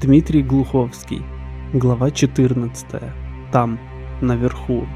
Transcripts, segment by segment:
Дмитрий Глуховский. Глава 14. Там, наверху.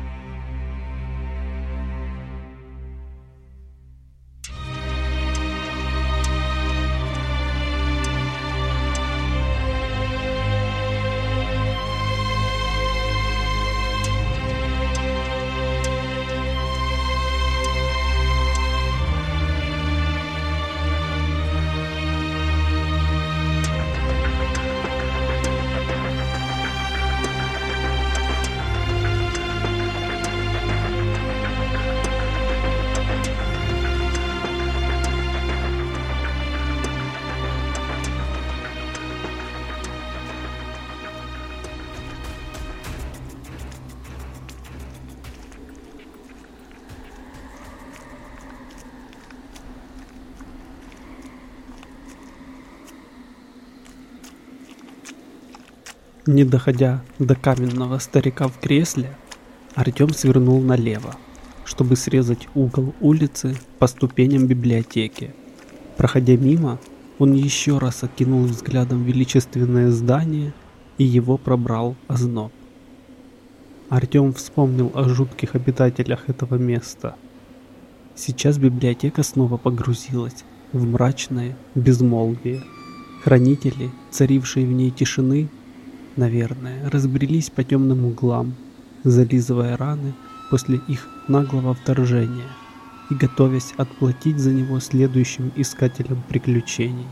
Не доходя до каменного старика в кресле, Артем свернул налево, чтобы срезать угол улицы по ступеням библиотеки. Проходя мимо, он еще раз окинул взглядом величественное здание, и его пробрал озноб. Артем вспомнил о жутких обитателях этого места. Сейчас библиотека снова погрузилась в мрачное безмолвие. Хранители, царившие в ней тишины, наверное, разбрелись по темным углам, зализывая раны после их наглого вторжения и готовясь отплатить за него следующим искателям приключений.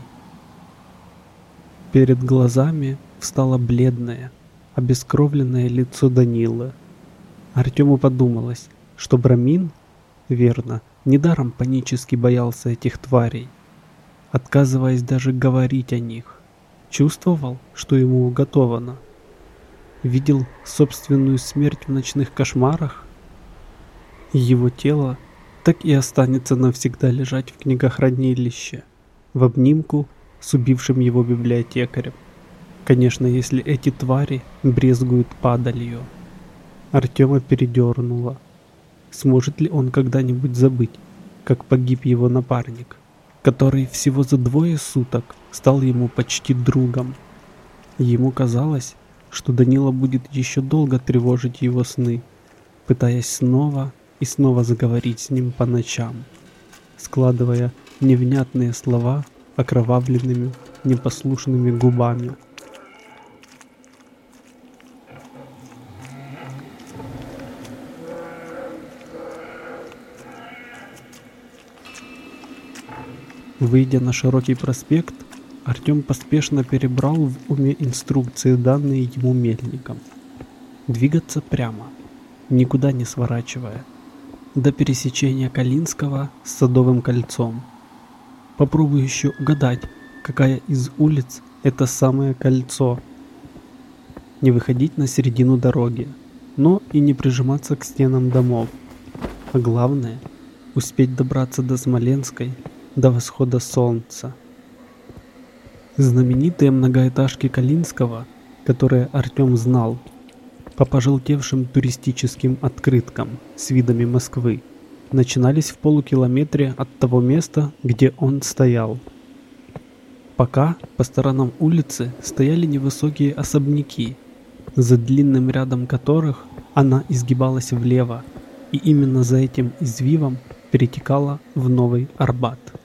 Перед глазами встало бледное, обескровленное лицо Данилы. Артему подумалось, что Брамин, верно, недаром панически боялся этих тварей, отказываясь даже говорить о них. Чувствовал, что ему уготовано. Видел собственную смерть в ночных кошмарах. Его тело так и останется навсегда лежать в книгохранилище, в обнимку с убившим его библиотекарем. Конечно, если эти твари брезгуют падалью. Артема передернуло. Сможет ли он когда-нибудь забыть, как погиб его напарник? Который всего за двое суток стал ему почти другом. Ему казалось, что Данила будет еще долго тревожить его сны, пытаясь снова и снова заговорить с ним по ночам, складывая невнятные слова окровавленными, непослушными губами. Выйдя на широкий проспект, Артем поспешно перебрал в уме инструкции, данные ему мельником. Двигаться прямо, никуда не сворачивая, до пересечения Калинского с Садовым кольцом. Попробую еще угадать, какая из улиц это самое кольцо. Не выходить на середину дороги, но и не прижиматься к стенам домов. А главное, успеть добраться до Смоленской до восхода солнца. Знаменитые многоэтажки Калинского, которые Артем знал, по пожелтевшим туристическим открыткам с видами Москвы, начинались в полукилометре от того места, где он стоял. Пока по сторонам улицы стояли невысокие особняки, за длинным рядом которых она изгибалась влево, и именно за этим извивом перетекала в Новый Арбат.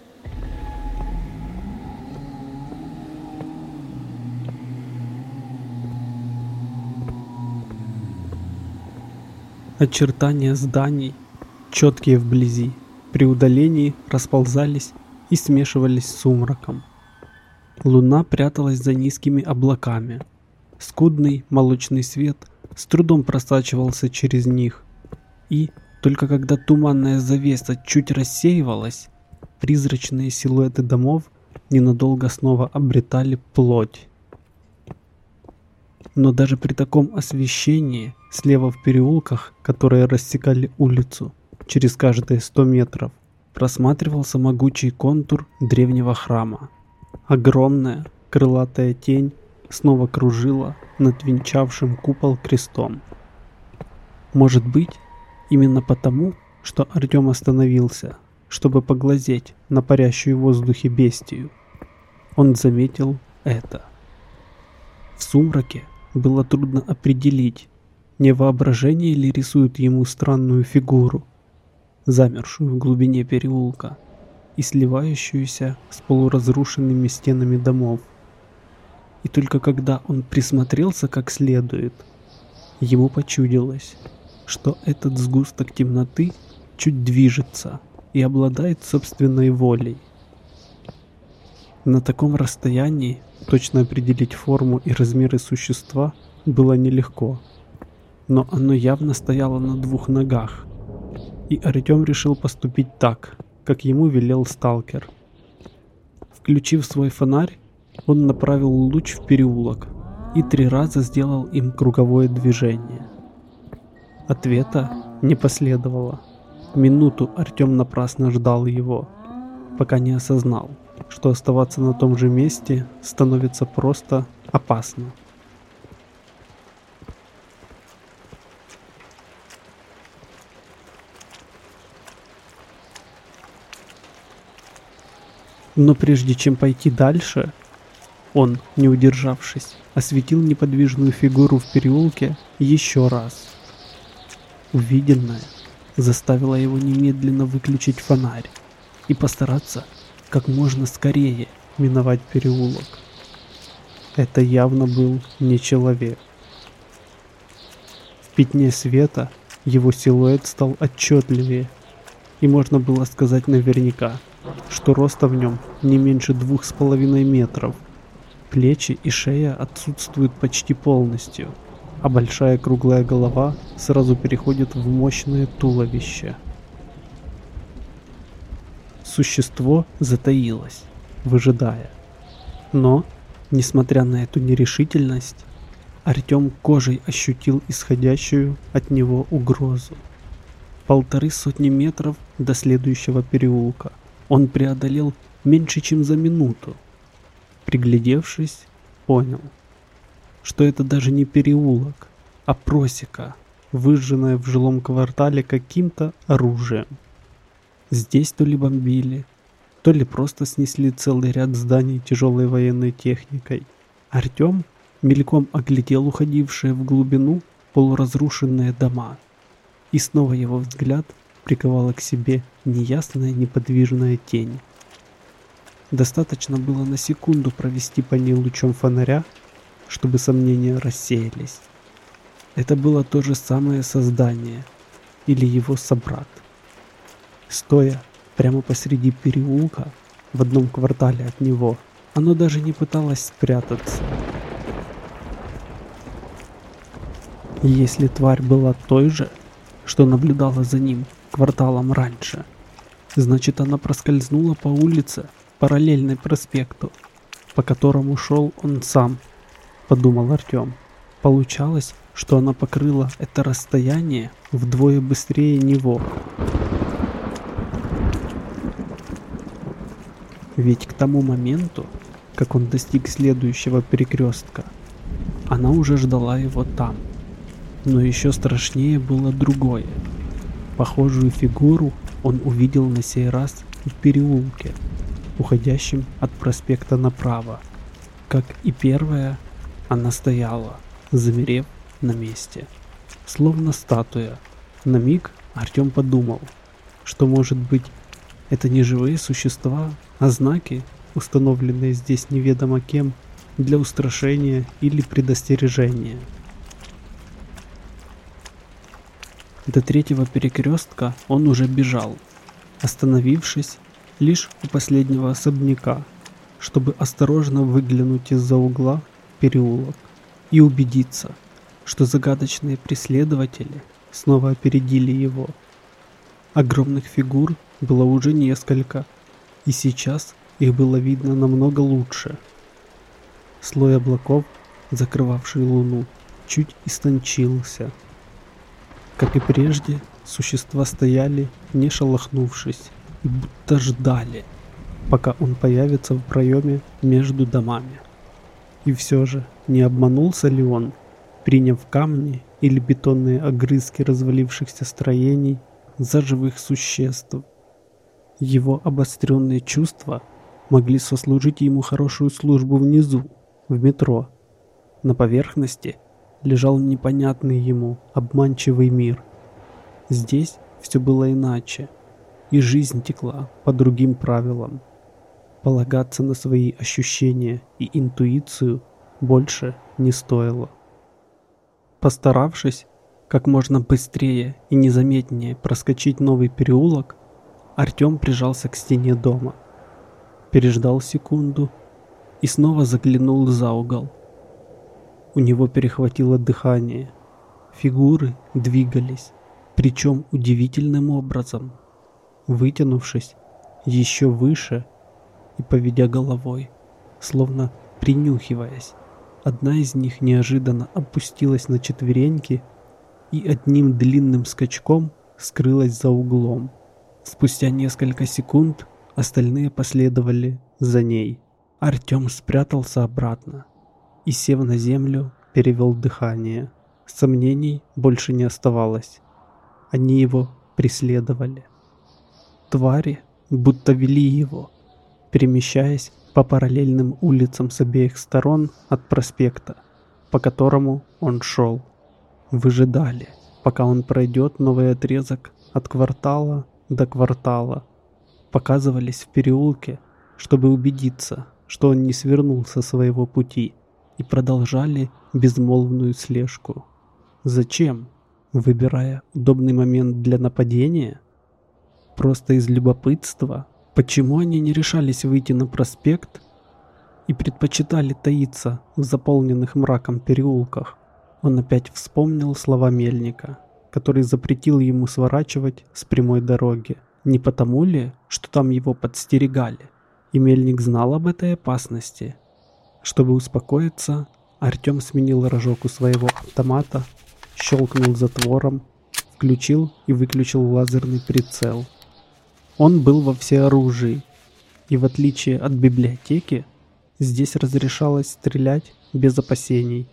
Очертания зданий, четкие вблизи, при удалении расползались и смешивались с сумраком. Луна пряталась за низкими облаками. Скудный молочный свет с трудом просачивался через них. И только когда туманная завеса чуть рассеивалась, призрачные силуэты домов ненадолго снова обретали плоть. Но даже при таком освещении слева в переулках, которые рассекали улицу через каждые 100 метров, просматривался могучий контур древнего храма. Огромная крылатая тень снова кружила над венчавшим купол крестом. Может быть, именно потому, что Артем остановился, чтобы поглазеть на парящую в воздухе бестию, он заметил это. сумраке было трудно определить, не воображение ли рисует ему странную фигуру, замершую в глубине переулка и сливающуюся с полуразрушенными стенами домов. И только когда он присмотрелся как следует, ему почудилось, что этот сгусток темноты чуть движется и обладает собственной волей. На таком расстоянии точно определить форму и размеры существа было нелегко. Но оно явно стояло на двух ногах. И Артем решил поступить так, как ему велел сталкер. Включив свой фонарь, он направил луч в переулок и три раза сделал им круговое движение. Ответа не последовало. Минуту Артем напрасно ждал его, пока не осознал – что оставаться на том же месте становится просто опасно. Но прежде чем пойти дальше, он, не удержавшись, осветил неподвижную фигуру в переулке еще раз. Увиденное заставило его немедленно выключить фонарь и постараться как можно скорее миновать переулок. Это явно был не человек. В пятне света его силуэт стал отчетливее, и можно было сказать наверняка, что роста в нем не меньше двух с половиной метров. Плечи и шея отсутствуют почти полностью, а большая круглая голова сразу переходит в мощное туловище – Существо затаилось, выжидая. Но, несмотря на эту нерешительность, Артем кожей ощутил исходящую от него угрозу. Полторы сотни метров до следующего переулка он преодолел меньше, чем за минуту. Приглядевшись, понял, что это даже не переулок, а просека, выжженная в жилом квартале каким-то оружием. Здесь то ли бомбили, то ли просто снесли целый ряд зданий тяжелой военной техникой. Артем мельком оглядел уходившие в глубину полуразрушенные дома. И снова его взгляд приковала к себе неясная неподвижная тень. Достаточно было на секунду провести по ней лучом фонаря, чтобы сомнения рассеялись. Это было то же самое создание или его собрат. Стоя прямо посреди переулка, в одном квартале от него, оно даже не пыталось спрятаться. Если тварь была той же, что наблюдала за ним кварталом раньше, значит она проскользнула по улице, параллельной проспекту, по которому шел он сам, подумал Артем. Получалось, что она покрыла это расстояние вдвое быстрее него. Ведь к тому моменту, как он достиг следующего перекрестка, она уже ждала его там. Но еще страшнее было другое. Похожую фигуру он увидел на сей раз в переулке, уходящем от проспекта направо. Как и первая, она стояла, замерев на месте, словно статуя. На миг Артем подумал, что может быть это не живые существа, а знаки, установленные здесь неведомо кем, для устрашения или предостережения. До третьего перекрестка он уже бежал, остановившись лишь у последнего особняка, чтобы осторожно выглянуть из-за угла переулок и убедиться, что загадочные преследователи снова опередили его. Огромных фигур было уже несколько, и сейчас их было видно намного лучше. Слой облаков, закрывавший луну, чуть истончился. Как и прежде, существа стояли, не шелохнувшись, и будто ждали, пока он появится в проеме между домами. И все же, не обманулся ли он, приняв камни или бетонные огрызки развалившихся строений за живых существ? Его обостренные чувства могли сослужить ему хорошую службу внизу, в метро. На поверхности лежал непонятный ему обманчивый мир. Здесь все было иначе, и жизнь текла по другим правилам. Полагаться на свои ощущения и интуицию больше не стоило. Постаравшись как можно быстрее и незаметнее проскочить новый переулок, Артём прижался к стене дома. Переждал секунду и снова заглянул за угол. У него перехватило дыхание. Фигуры двигались, причем удивительным образом. Вытянувшись еще выше и поведя головой, словно принюхиваясь. Одна из них неожиданно опустилась на четвереньки и одним длинным скачком скрылась за углом. Спустя несколько секунд остальные последовали за ней. Артём спрятался обратно и, сев на землю, перевел дыхание. Сомнений больше не оставалось. Они его преследовали. Твари будто вели его, перемещаясь по параллельным улицам с обеих сторон от проспекта, по которому он шел. Выжидали, пока он пройдет новый отрезок от квартала до квартала. Показывались в переулке, чтобы убедиться, что он не свернул со своего пути, и продолжали безмолвную слежку. Зачем? Выбирая удобный момент для нападения? Просто из любопытства? Почему они не решались выйти на проспект и предпочитали таиться в заполненных мраком переулках? Он опять вспомнил слова Мельника, который запретил ему сворачивать с прямой дороги. Не потому ли, что там его подстерегали? И Мельник знал об этой опасности. Чтобы успокоиться, Артем сменил рожок у своего автомата, щелкнул затвором, включил и выключил лазерный прицел – он был во всеоружии, и в отличие от библиотеки, здесь разрешалось стрелять без опасений.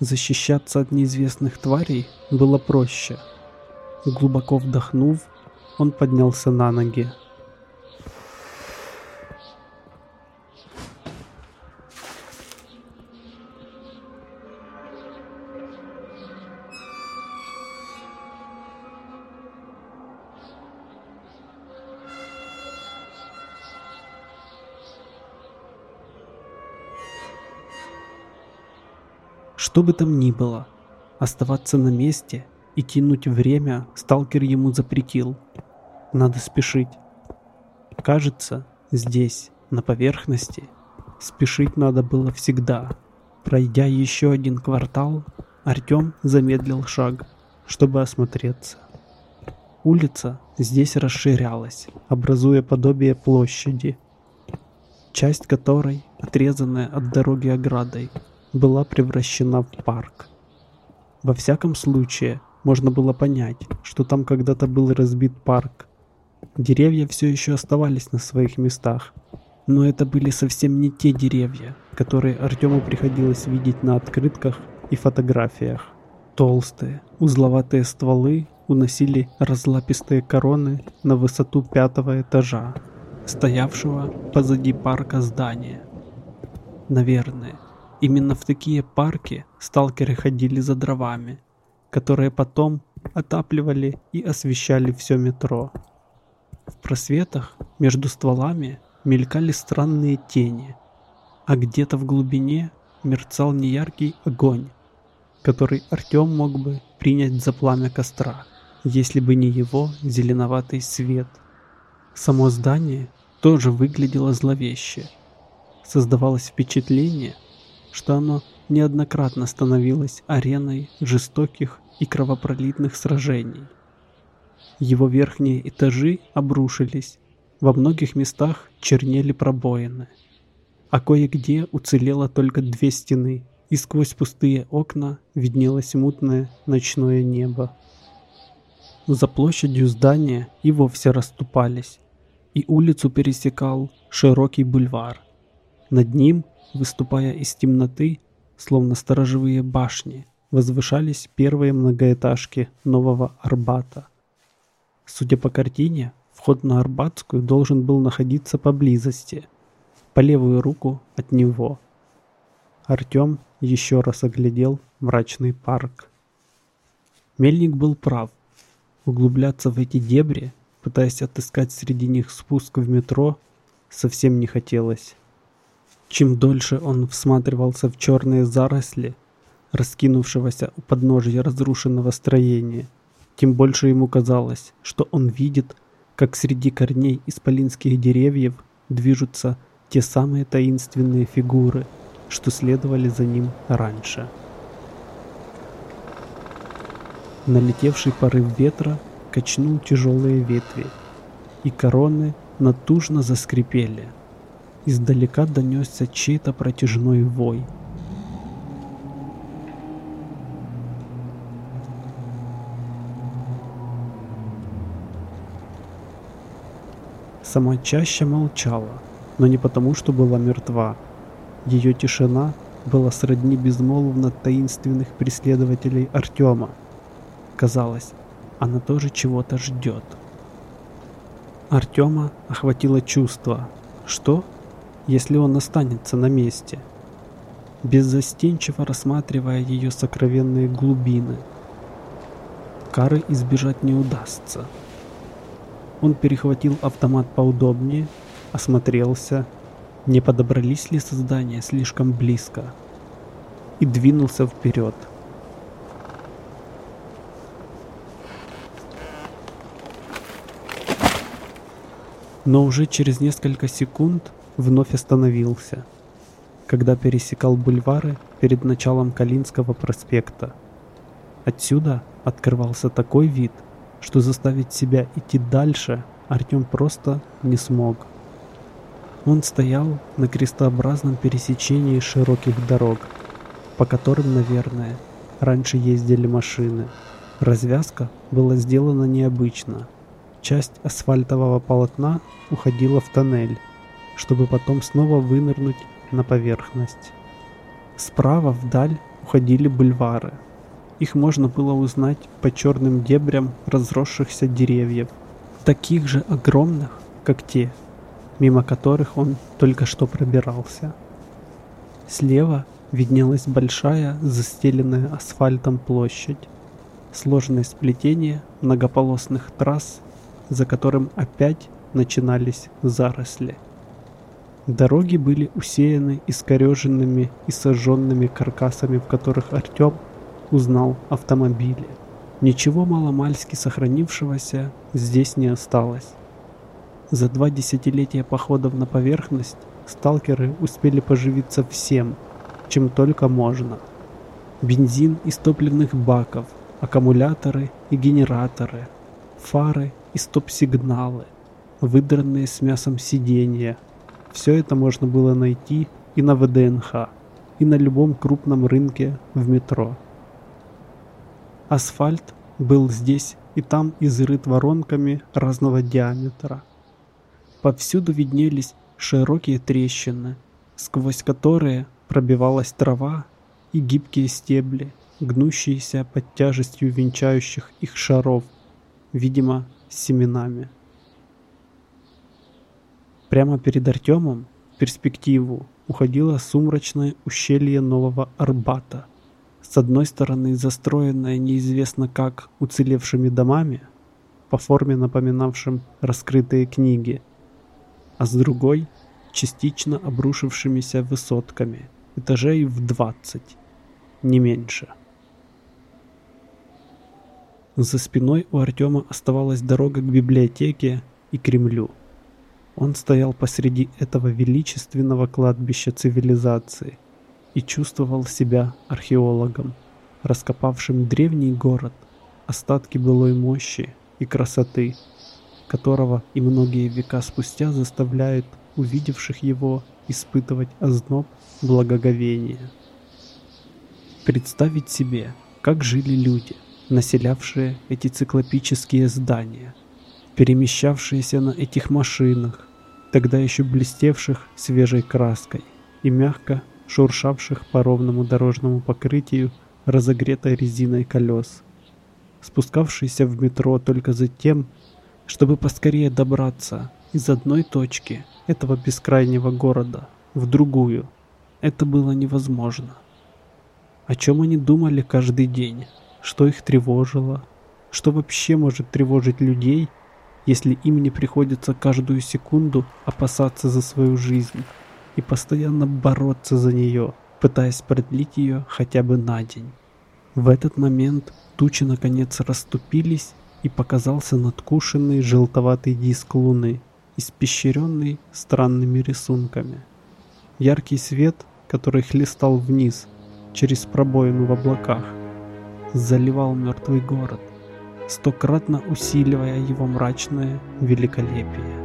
Защищаться от неизвестных тварей было проще. Глубоко вдохнув, он поднялся на ноги. Что бы там ни было, оставаться на месте и тянуть время сталкер ему запретил. Надо спешить. Кажется, здесь, на поверхности, спешить надо было всегда. Пройдя еще один квартал, Артем замедлил шаг, чтобы осмотреться. Улица здесь расширялась, образуя подобие площади, часть которой, отрезанная от дороги оградой, была превращена в парк. Во всяком случае, можно было понять, что там когда-то был разбит парк. Деревья все еще оставались на своих местах, но это были совсем не те деревья, которые Артему приходилось видеть на открытках и фотографиях. Толстые, узловатые стволы уносили разлапистые короны на высоту пятого этажа, стоявшего позади парка здания. Наверное, Именно в такие парки сталкеры ходили за дровами, которые потом отапливали и освещали все метро. В просветах между стволами мелькали странные тени, а где-то в глубине мерцал неяркий огонь, который Артем мог бы принять за пламя костра, если бы не его зеленоватый свет. Само здание тоже выглядело зловеще. Создавалось впечатление, что оно неоднократно становилось ареной жестоких и кровопролитных сражений. Его верхние этажи обрушились, во многих местах чернели пробоины, а кое-где уцелело только две стены, и сквозь пустые окна виднелось мутное ночное небо. За площадью здания и вовсе расступались, и улицу пересекал широкий бульвар. Над ним Выступая из темноты, словно сторожевые башни, возвышались первые многоэтажки нового Арбата. Судя по картине, вход на Арбатскую должен был находиться поблизости, по левую руку от него. Артем еще раз оглядел мрачный парк. Мельник был прав. Углубляться в эти дебри, пытаясь отыскать среди них спуск в метро, совсем не хотелось. Чем дольше он всматривался в черные заросли, раскинувшегося у подножия разрушенного строения, тем больше ему казалось, что он видит, как среди корней исполинских деревьев движутся те самые таинственные фигуры, что следовали за ним раньше. Налетевший порыв ветра качнул тяжелые ветви, и короны натужно заскрипели. Издалека донесся чей-то протяжной вой. Сама чаща молчала, но не потому, что была мертва. Ее тишина была сродни безмолвно таинственных преследователей Артема. Казалось, она тоже чего-то ждет. Артема охватило чувство, что, если он останется на месте, беззастенчиво рассматривая ее сокровенные глубины. Кары избежать не удастся. Он перехватил автомат поудобнее, осмотрелся, не подобрались ли создания слишком близко, и двинулся вперед. Но уже через несколько секунд вновь остановился, когда пересекал бульвары перед началом Калинского проспекта. Отсюда открывался такой вид, что заставить себя идти дальше Артем просто не смог. Он стоял на крестообразном пересечении широких дорог, по которым, наверное, раньше ездили машины. Развязка была сделана необычно. Часть асфальтового полотна уходила в тоннель, чтобы потом снова вынырнуть на поверхность. Справа вдаль уходили бульвары, их можно было узнать по черным дебрям разросшихся деревьев, таких же огромных, как те, мимо которых он только что пробирался. Слева виднелась большая, застеленная асфальтом площадь, сложное сплетение многополосных трасс, за которым опять начинались заросли. Дороги были усеяны искореженными и сожженными каркасами, в которых Артем узнал автомобили. Ничего маломальски сохранившегося здесь не осталось. За два десятилетия походов на поверхность сталкеры успели поживиться всем, чем только можно. Бензин из топливных баков, аккумуляторы и генераторы, фары и стоп-сигналы, выдранные с мясом сиденья. Все это можно было найти и на ВДНХ, и на любом крупном рынке в метро. Асфальт был здесь и там изрыт воронками разного диаметра. Повсюду виднелись широкие трещины, сквозь которые пробивалась трава и гибкие стебли, гнущиеся под тяжестью венчающих их шаров, видимо, семенами. Прямо перед Артемом в перспективу уходило сумрачное ущелье Нового Арбата – с одной стороны застроенная неизвестно как уцелевшими домами, по форме напоминавшим раскрытые книги, а с другой частично обрушившимися высотками, этажей в 20, не меньше. За спиной у Артема оставалась дорога к библиотеке и Кремлю. Он стоял посреди этого величественного кладбища цивилизации, и чувствовал себя археологом, раскопавшим древний город, остатки былой мощи и красоты, которого и многие века спустя заставляют увидевших его испытывать озноб благоговения. Представить себе, как жили люди, населявшие эти циклопические здания, перемещавшиеся на этих машинах, тогда еще блестевших свежей краской и мягко шуршавших по ровному дорожному покрытию разогретой резиной колес, спускавшийся в метро только за тем, чтобы поскорее добраться из одной точки этого бескрайнего города в другую. Это было невозможно. О чем они думали каждый день? Что их тревожило? Что вообще может тревожить людей, если им не приходится каждую секунду опасаться за свою жизнь и постоянно бороться за нее, пытаясь продлить ее хотя бы на день? В этот момент тучи наконец расступились и показался надкушенный желтоватый диск луны, испещренный странными рисунками. Яркий свет, который хлестал вниз через пробоину в облаках, заливал мертвый город, стократно усиливая его мрачное великолепие.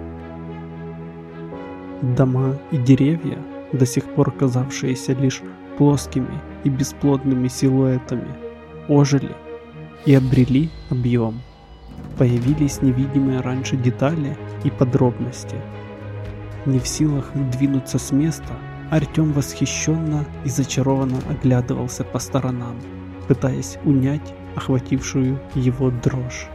Дома и деревья, до сих пор казавшиеся лишь плоскими и бесплодными силуэтами, ожили и обрели объем. Появились невидимые раньше детали и подробности. Не в силах двинуться с места, Артем восхищенно и зачарованно оглядывался по сторонам, пытаясь унять охватившую его дрожь.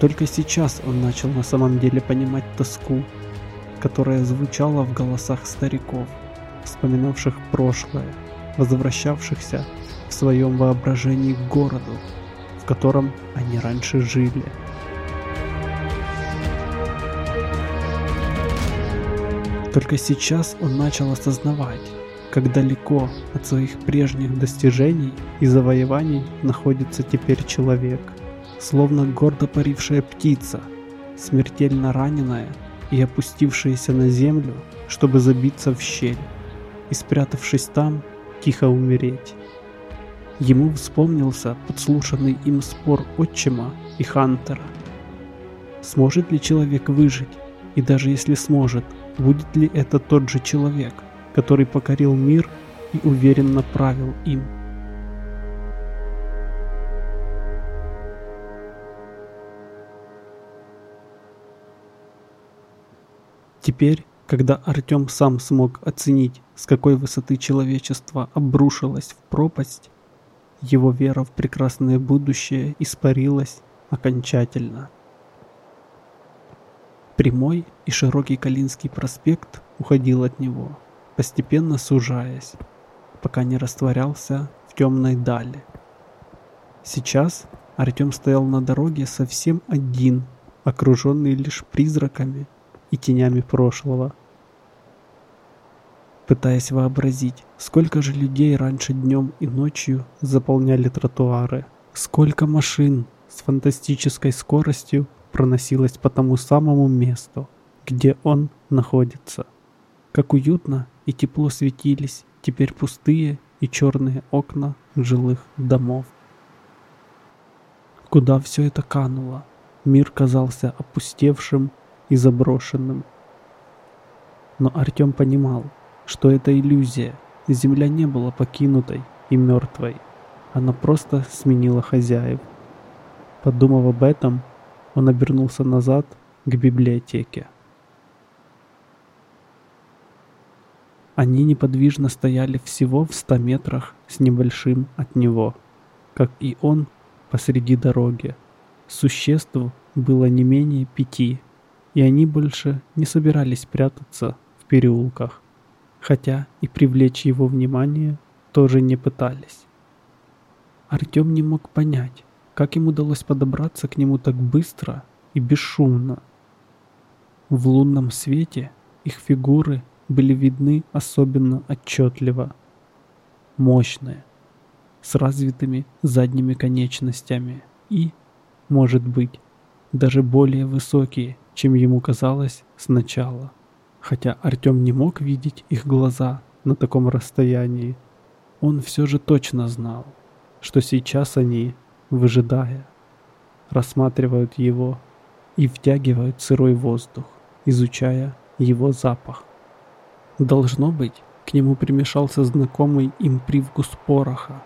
Только сейчас он начал на самом деле понимать тоску, которая звучала в голосах стариков, вспоминавших прошлое, возвращавшихся в своем воображении к городу, в котором они раньше жили. Только сейчас он начал осознавать, как далеко от своих прежних достижений и завоеваний находится теперь человек, словно гордо парившая птица, смертельно раненая и опустившаяся на землю, чтобы забиться в щель и, спрятавшись там, тихо умереть. Ему вспомнился подслушанный им спор отчима и Хантера. Сможет ли человек выжить? И даже если сможет, будет ли это тот же человек, который покорил мир и уверенно правил им? Теперь, когда Артем сам смог оценить, с какой высоты человечество обрушилось в пропасть, его вера в прекрасное будущее испарилась окончательно. Прямой и широкий Калинский проспект уходил от него, постепенно сужаясь, пока не растворялся в темной дали. Сейчас Артем стоял на дороге совсем один, окруженный лишь призраками и тенями прошлого пытаясь вообразить, сколько же людей раньше днем и ночью заполняли тротуары, сколько машин с фантастической скоростью проносилось по тому самому месту, где он находится. Как уютно и тепло светились теперь пустые и черные окна жилых домов. Куда все это кануло? Мир казался опустевшим и заброшенным. Но Артем понимал, что это иллюзия. Земля не была покинутой и мертвой. Она просто сменила хозяев. Подумав об этом, он обернулся назад к библиотеке. Они неподвижно стояли всего в ста метрах с небольшим от него, как и он посреди дороги. Существ было не менее пяти, и они больше не собирались прятаться в переулках хотя и привлечь его внимание тоже не пытались. Артем не мог понять, как им удалось подобраться к нему так быстро и бесшумно. В лунном свете их фигуры были видны особенно отчетливо. Мощные, с развитыми задними конечностями и, может быть, даже более высокие, чем ему казалось сначала. Хотя Артем не мог видеть их глаза на таком расстоянии, он все же точно знал, что сейчас они, выжидая, рассматривают его и втягивают сырой воздух, изучая его запах. Должно быть, к нему примешался знакомый им привкус пороха,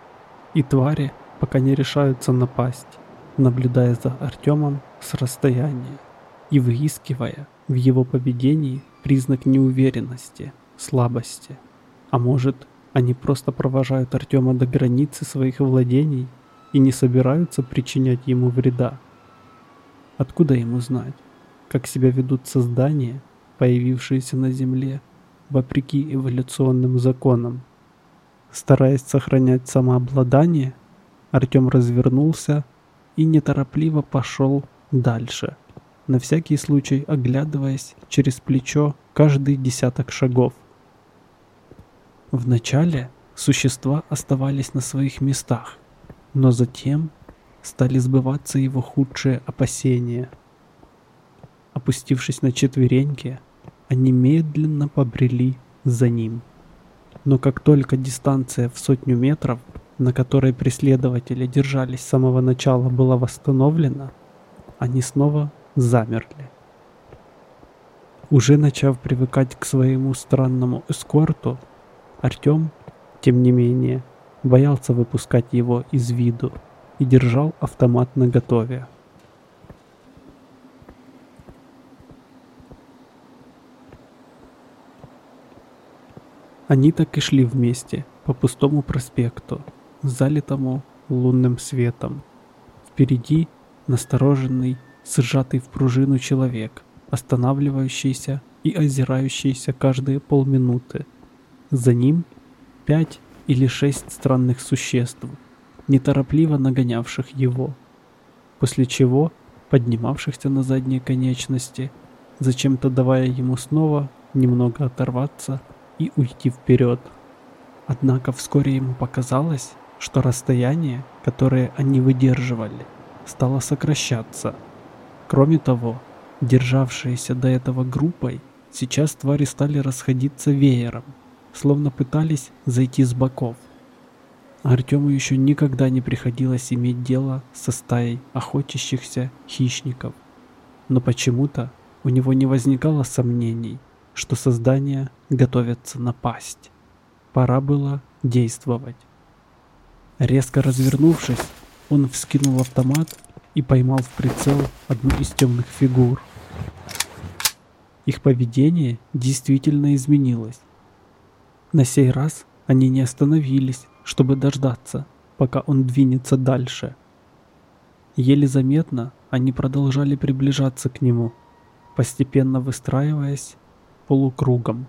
и твари пока не решаются напасть, наблюдая за Артемом с расстояния и выискивая в его поведении признак неуверенности, слабости. А может, они просто провожают Артема до границы своих владений и не собираются причинять ему вреда. Откуда ему знать, как себя ведут создания, появившиеся на Земле, вопреки эволюционным законам? Стараясь сохранять самообладание, Артем развернулся и неторопливо пошел дальше, на всякий случай оглядываясь через плечо каждый десяток шагов. Вначале существа оставались на своих местах, но затем стали сбываться его худшие опасения. Опустившись на четвереньки, они медленно побрели за ним. Но как только дистанция в сотню метров, на которой преследователи держались с самого начала, была восстановлена, они снова замерли. Уже начав привыкать к своему странному эскорту, Артем, тем не менее, боялся выпускать его из виду и держал автомат наготове. Они так и шли вместе по пустому проспекту, залитому лунным светом. Впереди настороженный, сжатый в пружину человек, останавливающийся и озирающийся каждые полминуты. За ним пять или шесть странных существ, неторопливо нагонявших его, после чего поднимавшихся на задние конечности, зачем-то давая ему снова немного оторваться и уйти вперед. Однако вскоре ему показалось, что расстояние, которое они выдерживали, стало сокращаться. Кроме того, державшиеся до этого группой, сейчас твари стали расходиться веером, словно пытались зайти с боков. Артему еще никогда не приходилось иметь дело со стаей охотящихся хищников. Но почему-то у него не возникало сомнений, что создания готовятся напасть. Пора было действовать. Резко развернувшись, он вскинул автомат и поймал в прицел одну из темных фигур. Их поведение действительно изменилось. На сей раз они не остановились, чтобы дождаться, пока он двинется дальше. Еле заметно они продолжали приближаться к нему, постепенно выстраиваясь полукругом.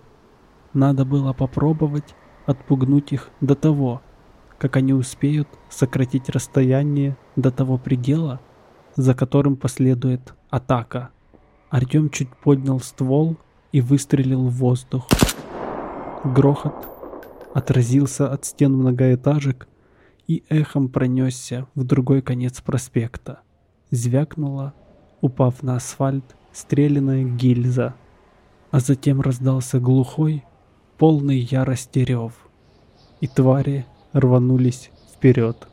Надо было попробовать отпугнуть их до того, как они успеют сократить расстояние до того предела, за которым последует атака. Артем чуть поднял ствол и выстрелил в воздух. Грохот отразился от стен многоэтажек и эхом пронесся в другой конец проспекта. Звякнула, упав на асфальт, стрелянная гильза. А затем раздался глухой, полный ярости рев. И твари рванулись вперед.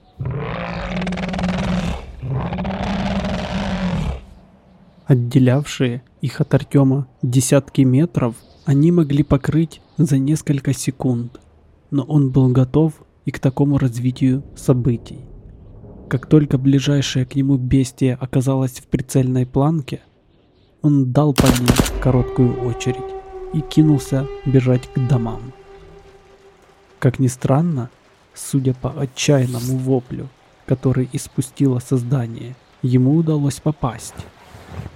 Отделявшие их от Артема десятки метров, они могли покрыть за несколько секунд – но он был готов и к такому развитию событий. Как только ближайшее к нему бестие оказалось в прицельной планке, он дал по ней короткую очередь и кинулся бежать к домам. Как ни странно, судя по отчаянному воплю, который испустило создание, ему удалось попасть.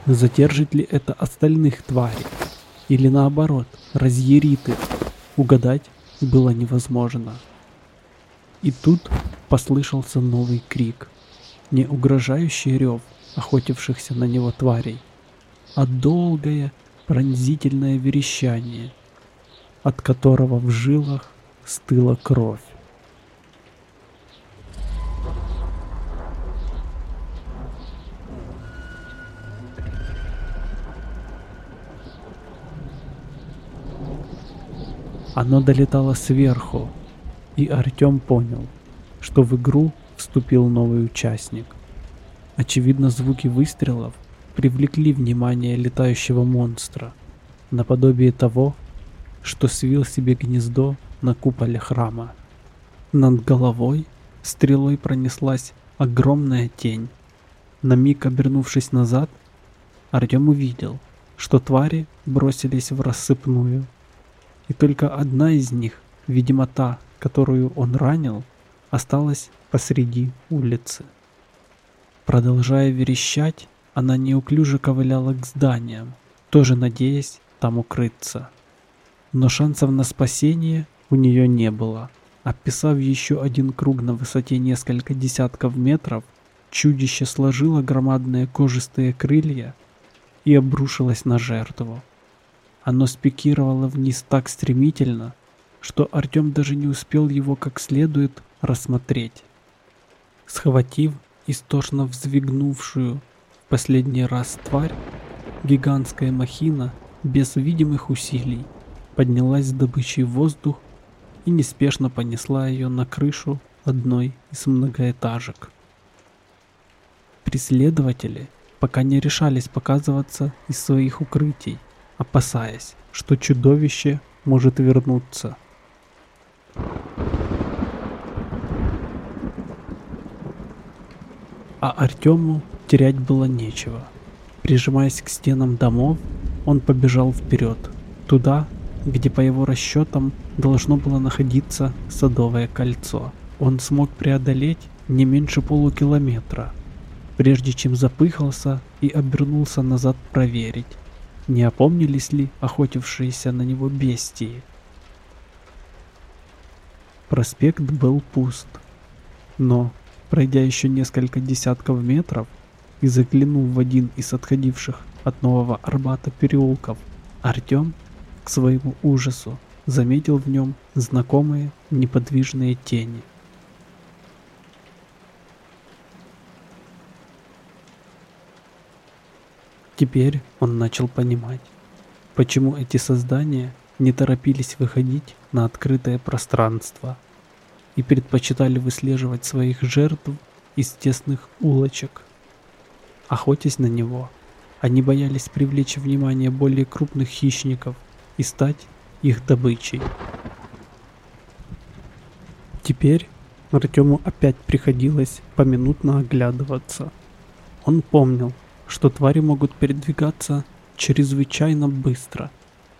Задержит ли это остальных тварей? Или наоборот, разъярит их? Угадать было невозможно. И тут послышался новый крик. Не угрожающий рев охотившихся на него тварей, а долгое пронзительное верещание, от которого в жилах стыла кровь. Оно долетало сверху, и Артем понял, что в игру вступил новый участник. Очевидно, звуки выстрелов привлекли внимание летающего монстра, наподобие того, что свил себе гнездо на куполе храма. Над головой стрелой пронеслась огромная тень. На миг обернувшись назад, Артем увидел, что твари бросились в рассыпную и только одна из них, видимо та, которую он ранил, осталась посреди улицы. Продолжая верещать, она неуклюже ковыляла к зданиям, тоже надеясь там укрыться. Но шансов на спасение у нее не было. Описав еще один круг на высоте несколько десятков метров, чудище сложило громадные кожистые крылья и обрушилось на жертву. Оно спикировало вниз так стремительно, что Артем даже не успел его как следует рассмотреть. Схватив истошно взвигнувшую последний раз тварь, гигантская махина без видимых усилий поднялась с добычей в воздух и неспешно понесла ее на крышу одной из многоэтажек. Преследователи пока не решались показываться из своих укрытий, опасаясь, что чудовище может вернуться. А Артему терять было нечего. Прижимаясь к стенам домов, он побежал вперед, туда, где по его расчетам должно было находиться Садовое кольцо. Он смог преодолеть не меньше полукилометра, прежде чем запыхался и обернулся назад проверить, не опомнились ли охотившиеся на него бестии. Проспект был пуст, но, пройдя еще несколько десятков метров и заглянув в один из отходивших от Нового Арбата переулков, Артем, к своему ужасу, заметил в нем знакомые неподвижные тени. Теперь он начал понимать, почему эти создания не торопились выходить на открытое пространство и предпочитали выслеживать своих жертв из тесных улочек. Охотясь на него, они боялись привлечь внимание более крупных хищников и стать их добычей. Теперь Артему опять приходилось поминутно оглядываться. Он помнил, что твари могут передвигаться чрезвычайно быстро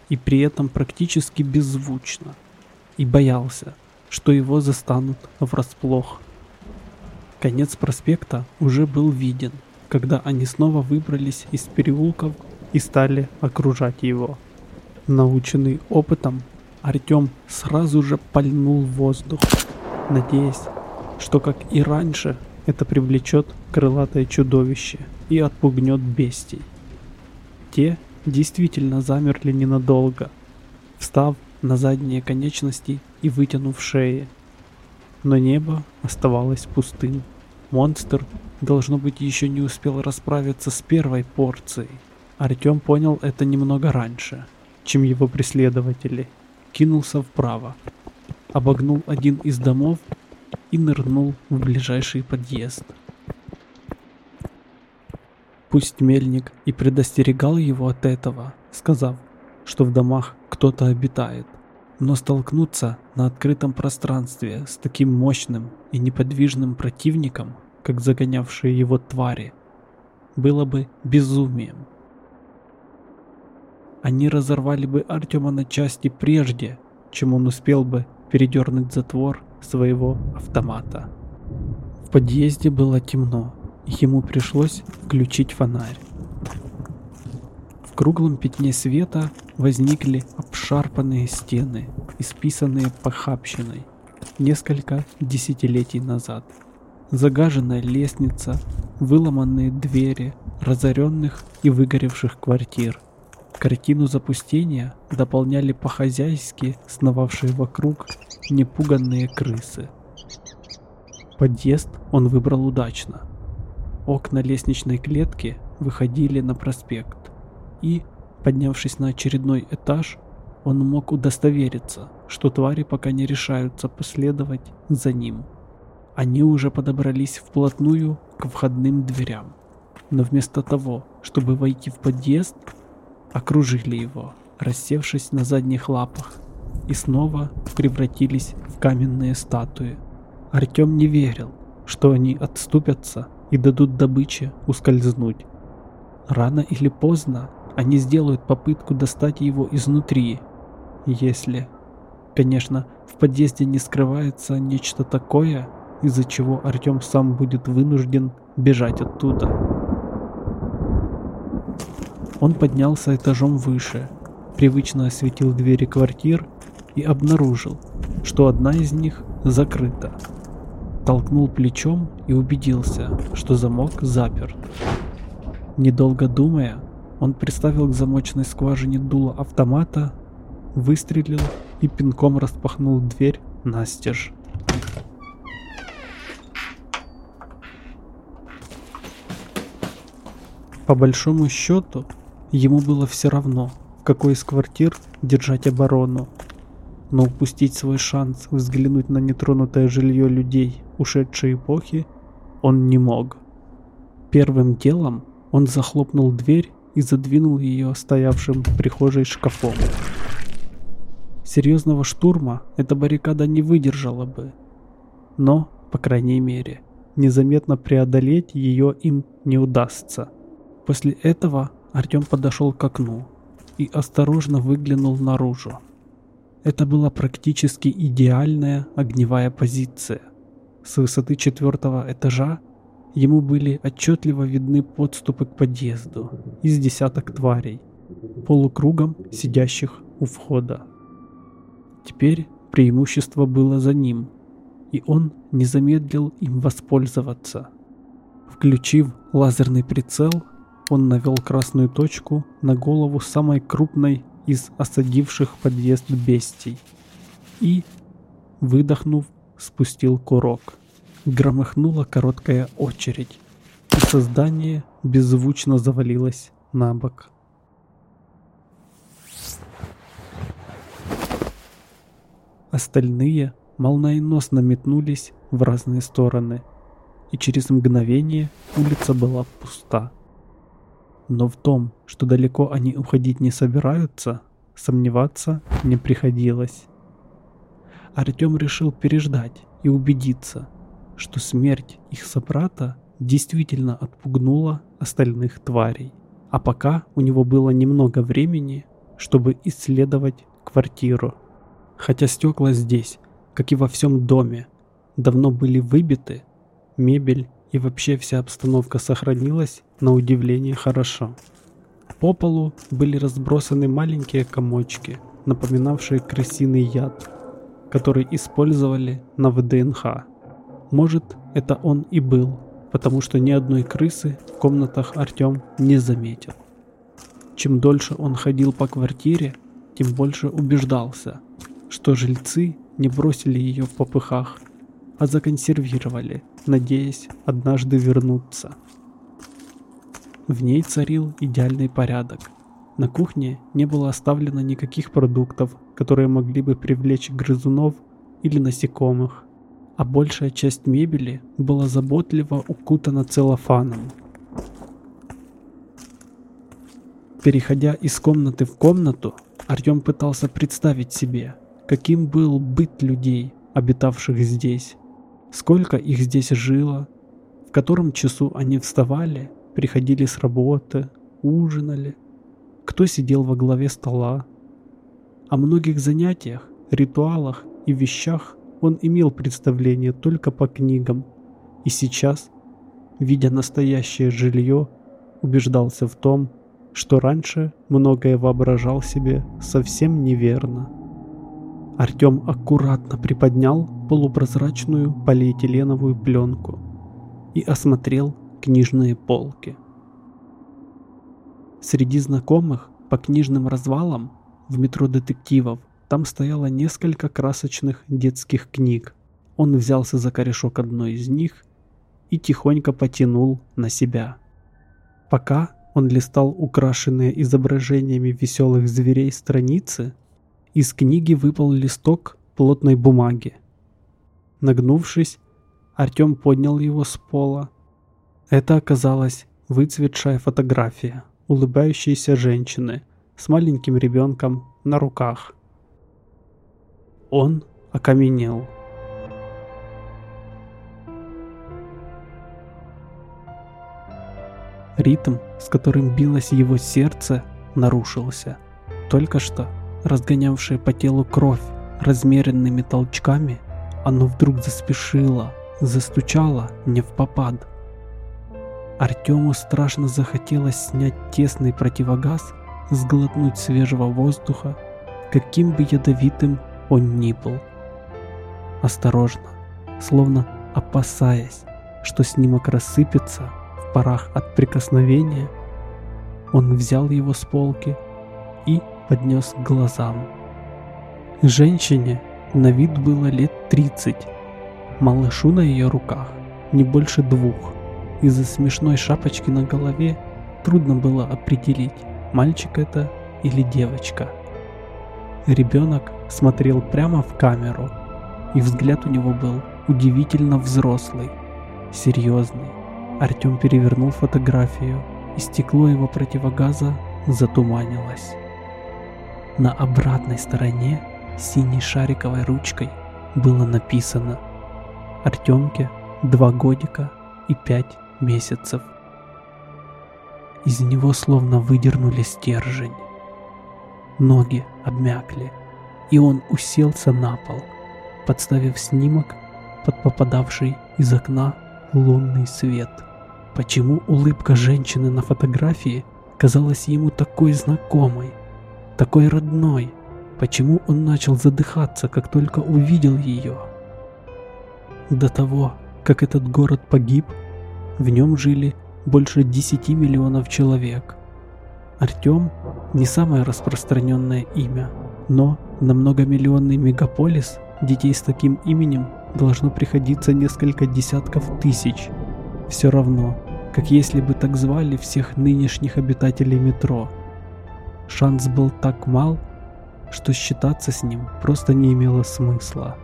и при этом практически беззвучно, и боялся, что его застанут врасплох. Конец проспекта уже был виден, когда они снова выбрались из переулков и стали окружать его. Наученный опытом, Артем сразу же пальнул воздух, надеясь, что, как и раньше, это привлечет крылатое чудовище и отпугнет бестий. Те действительно замерли ненадолго, встав на задние конечности и вытянув шеи. Но небо оставалось пустым. Монстр, должно быть, еще не успел расправиться с первой порцией. Артем понял это немного раньше, чем его преследователи. Кинулся вправо, обогнул один из домов и нырнул в ближайший подъезд. Пусть мельник и предостерегал его от этого, сказав, что в домах кто-то обитает, но столкнуться на открытом пространстве с таким мощным и неподвижным противником, как загонявшие его твари, было бы безумием. Они разорвали бы Артема на части прежде, чем он успел бы передернуть затвор своего автомата. В подъезде было темно, и ему пришлось включить фонарь. В круглом пятне света возникли обшарпанные стены, исписанные похабщиной несколько десятилетий назад. Загаженная лестница, выломанные двери разоренных и выгоревших квартир. Картину запустения дополняли по-хозяйски сновавшие вокруг непуганные крысы. Подъезд он выбрал удачно. Окна лестничной клетки выходили на проспект, и, поднявшись на очередной этаж, он мог удостовериться, что твари пока не решаются последовать за ним. Они уже подобрались вплотную к входным дверям, но вместо того, чтобы войти в подъезд, окружили его, рассевшись на задних лапах, и снова превратились в каменные статуи. Артем не верил, что они отступятся и дадут добыче ускользнуть. Рано или поздно они сделают попытку достать его изнутри, если, конечно, в подъезде не скрывается нечто такое, из-за чего Артем сам будет вынужден бежать оттуда. Он поднялся этажом выше, привычно осветил двери квартир и обнаружил, что одна из них закрыто. Толкнул плечом и убедился, что замок заперт. Недолго думая, он приставил к замочной скважине дуло автомата, выстрелил и пинком распахнул дверь настежь. По большому счету, ему было все равно, какой из квартир держать оборону. Но упустить свой шанс взглянуть на нетронутое жилье людей ушедшей эпохи он не мог. Первым делом он захлопнул дверь и задвинул ее стоявшим в прихожей шкафом. Серьезного штурма эта баррикада не выдержала бы. Но, по крайней мере, незаметно преодолеть ее им не удастся. После этого Артем подошел к окну и осторожно выглянул наружу. Это была практически идеальная огневая позиция. С высоты четвертого этажа ему были отчетливо видны подступы к подъезду из десяток тварей, полукругом сидящих у входа. Теперь преимущество было за ним, и он не замедлил им воспользоваться. Включив лазерный прицел, он навел красную точку на голову самой крупной из осадивших подъезд бестий и, выдохнув, спустил курок. Громыхнула короткая очередь, и создание беззвучно завалилось на бок. Остальные молниеносно метнулись в разные стороны, и через мгновение улица была пуста. Но в том, что далеко они уходить не собираются, сомневаться не приходилось. Артем решил переждать и убедиться, что смерть их собрата действительно отпугнула остальных тварей. А пока у него было немного времени, чтобы исследовать квартиру. Хотя стекла здесь, как и во всем доме, давно были выбиты, мебель и вообще вся обстановка сохранилась на удивление хорошо. По полу были разбросаны маленькие комочки, напоминавшие крысиный яд, который использовали на ВДНХ. Может, это он и был, потому что ни одной крысы в комнатах Артем не заметил. Чем дольше он ходил по квартире, тем больше убеждался, что жильцы не бросили ее в попыхах, а законсервировали, надеясь однажды вернуться. В ней царил идеальный порядок. На кухне не было оставлено никаких продуктов, которые могли бы привлечь грызунов или насекомых, а большая часть мебели была заботливо укутана целлофаном. Переходя из комнаты в комнату, Артем пытался представить себе, каким был быт людей, обитавших здесь, сколько их здесь жило, в котором часу они вставали, приходили с работы, ужинали, кто сидел во главе стола. О многих занятиях, ритуалах и вещах он имел представление только по книгам, и сейчас, видя настоящее жилье, убеждался в том, что раньше многое воображал себе совсем неверно. Артем аккуратно приподнял полупрозрачную полиэтиленовую пленку и осмотрел книжные полки. Среди знакомых по книжным развалам в метро детективов там стояло несколько красочных детских книг. Он взялся за корешок одной из них и тихонько потянул на себя. Пока он листал украшенные изображениями веселых зверей страницы, из книги выпал листок плотной бумаги. Нагнувшись, Артем поднял его с пола. Это оказалась выцветшая фотография улыбающейся женщины с маленьким ребенком на руках. Он окаменел. Ритм, с которым билось его сердце, нарушился. Только что разгонявшее по телу кровь размеренными толчками, оно вдруг заспешило, застучало не в попад. Артему страшно захотелось снять тесный противогаз, сглотнуть свежего воздуха, каким бы ядовитым он ни был. осторожно, словно опасаясь, что снимок рассыпется в парах от прикосновения, он взял его с полки и поднес к глазам. Женщине на вид было лет 30, малышу на ее руках не больше двух. Из-за смешной шапочки на голове трудно было определить, мальчик это или девочка. Ребенок смотрел прямо в камеру, и взгляд у него был удивительно взрослый, серьезный. Артем перевернул фотографию, и стекло его противогаза затуманилось. На обратной стороне синей шариковой ручкой было написано «Артемке два годика и пять месяцев». Из него словно выдернули стержень. Ноги обмякли, и он уселся на пол, подставив снимок под попадавший из окна лунный свет. Почему улыбка женщины на фотографии казалась ему такой знакомой, такой родной? Почему он начал задыхаться, как только увидел ее? До того, как этот город погиб, в нем жили больше 10 миллионов человек. Артем не самое распространенное имя, но на многомиллионный мегаполис детей с таким именем должно приходиться несколько десятков тысяч. Все равно, как если бы так звали всех нынешних обитателей метро. Шанс был так мал, что считаться с ним просто не имело смысла.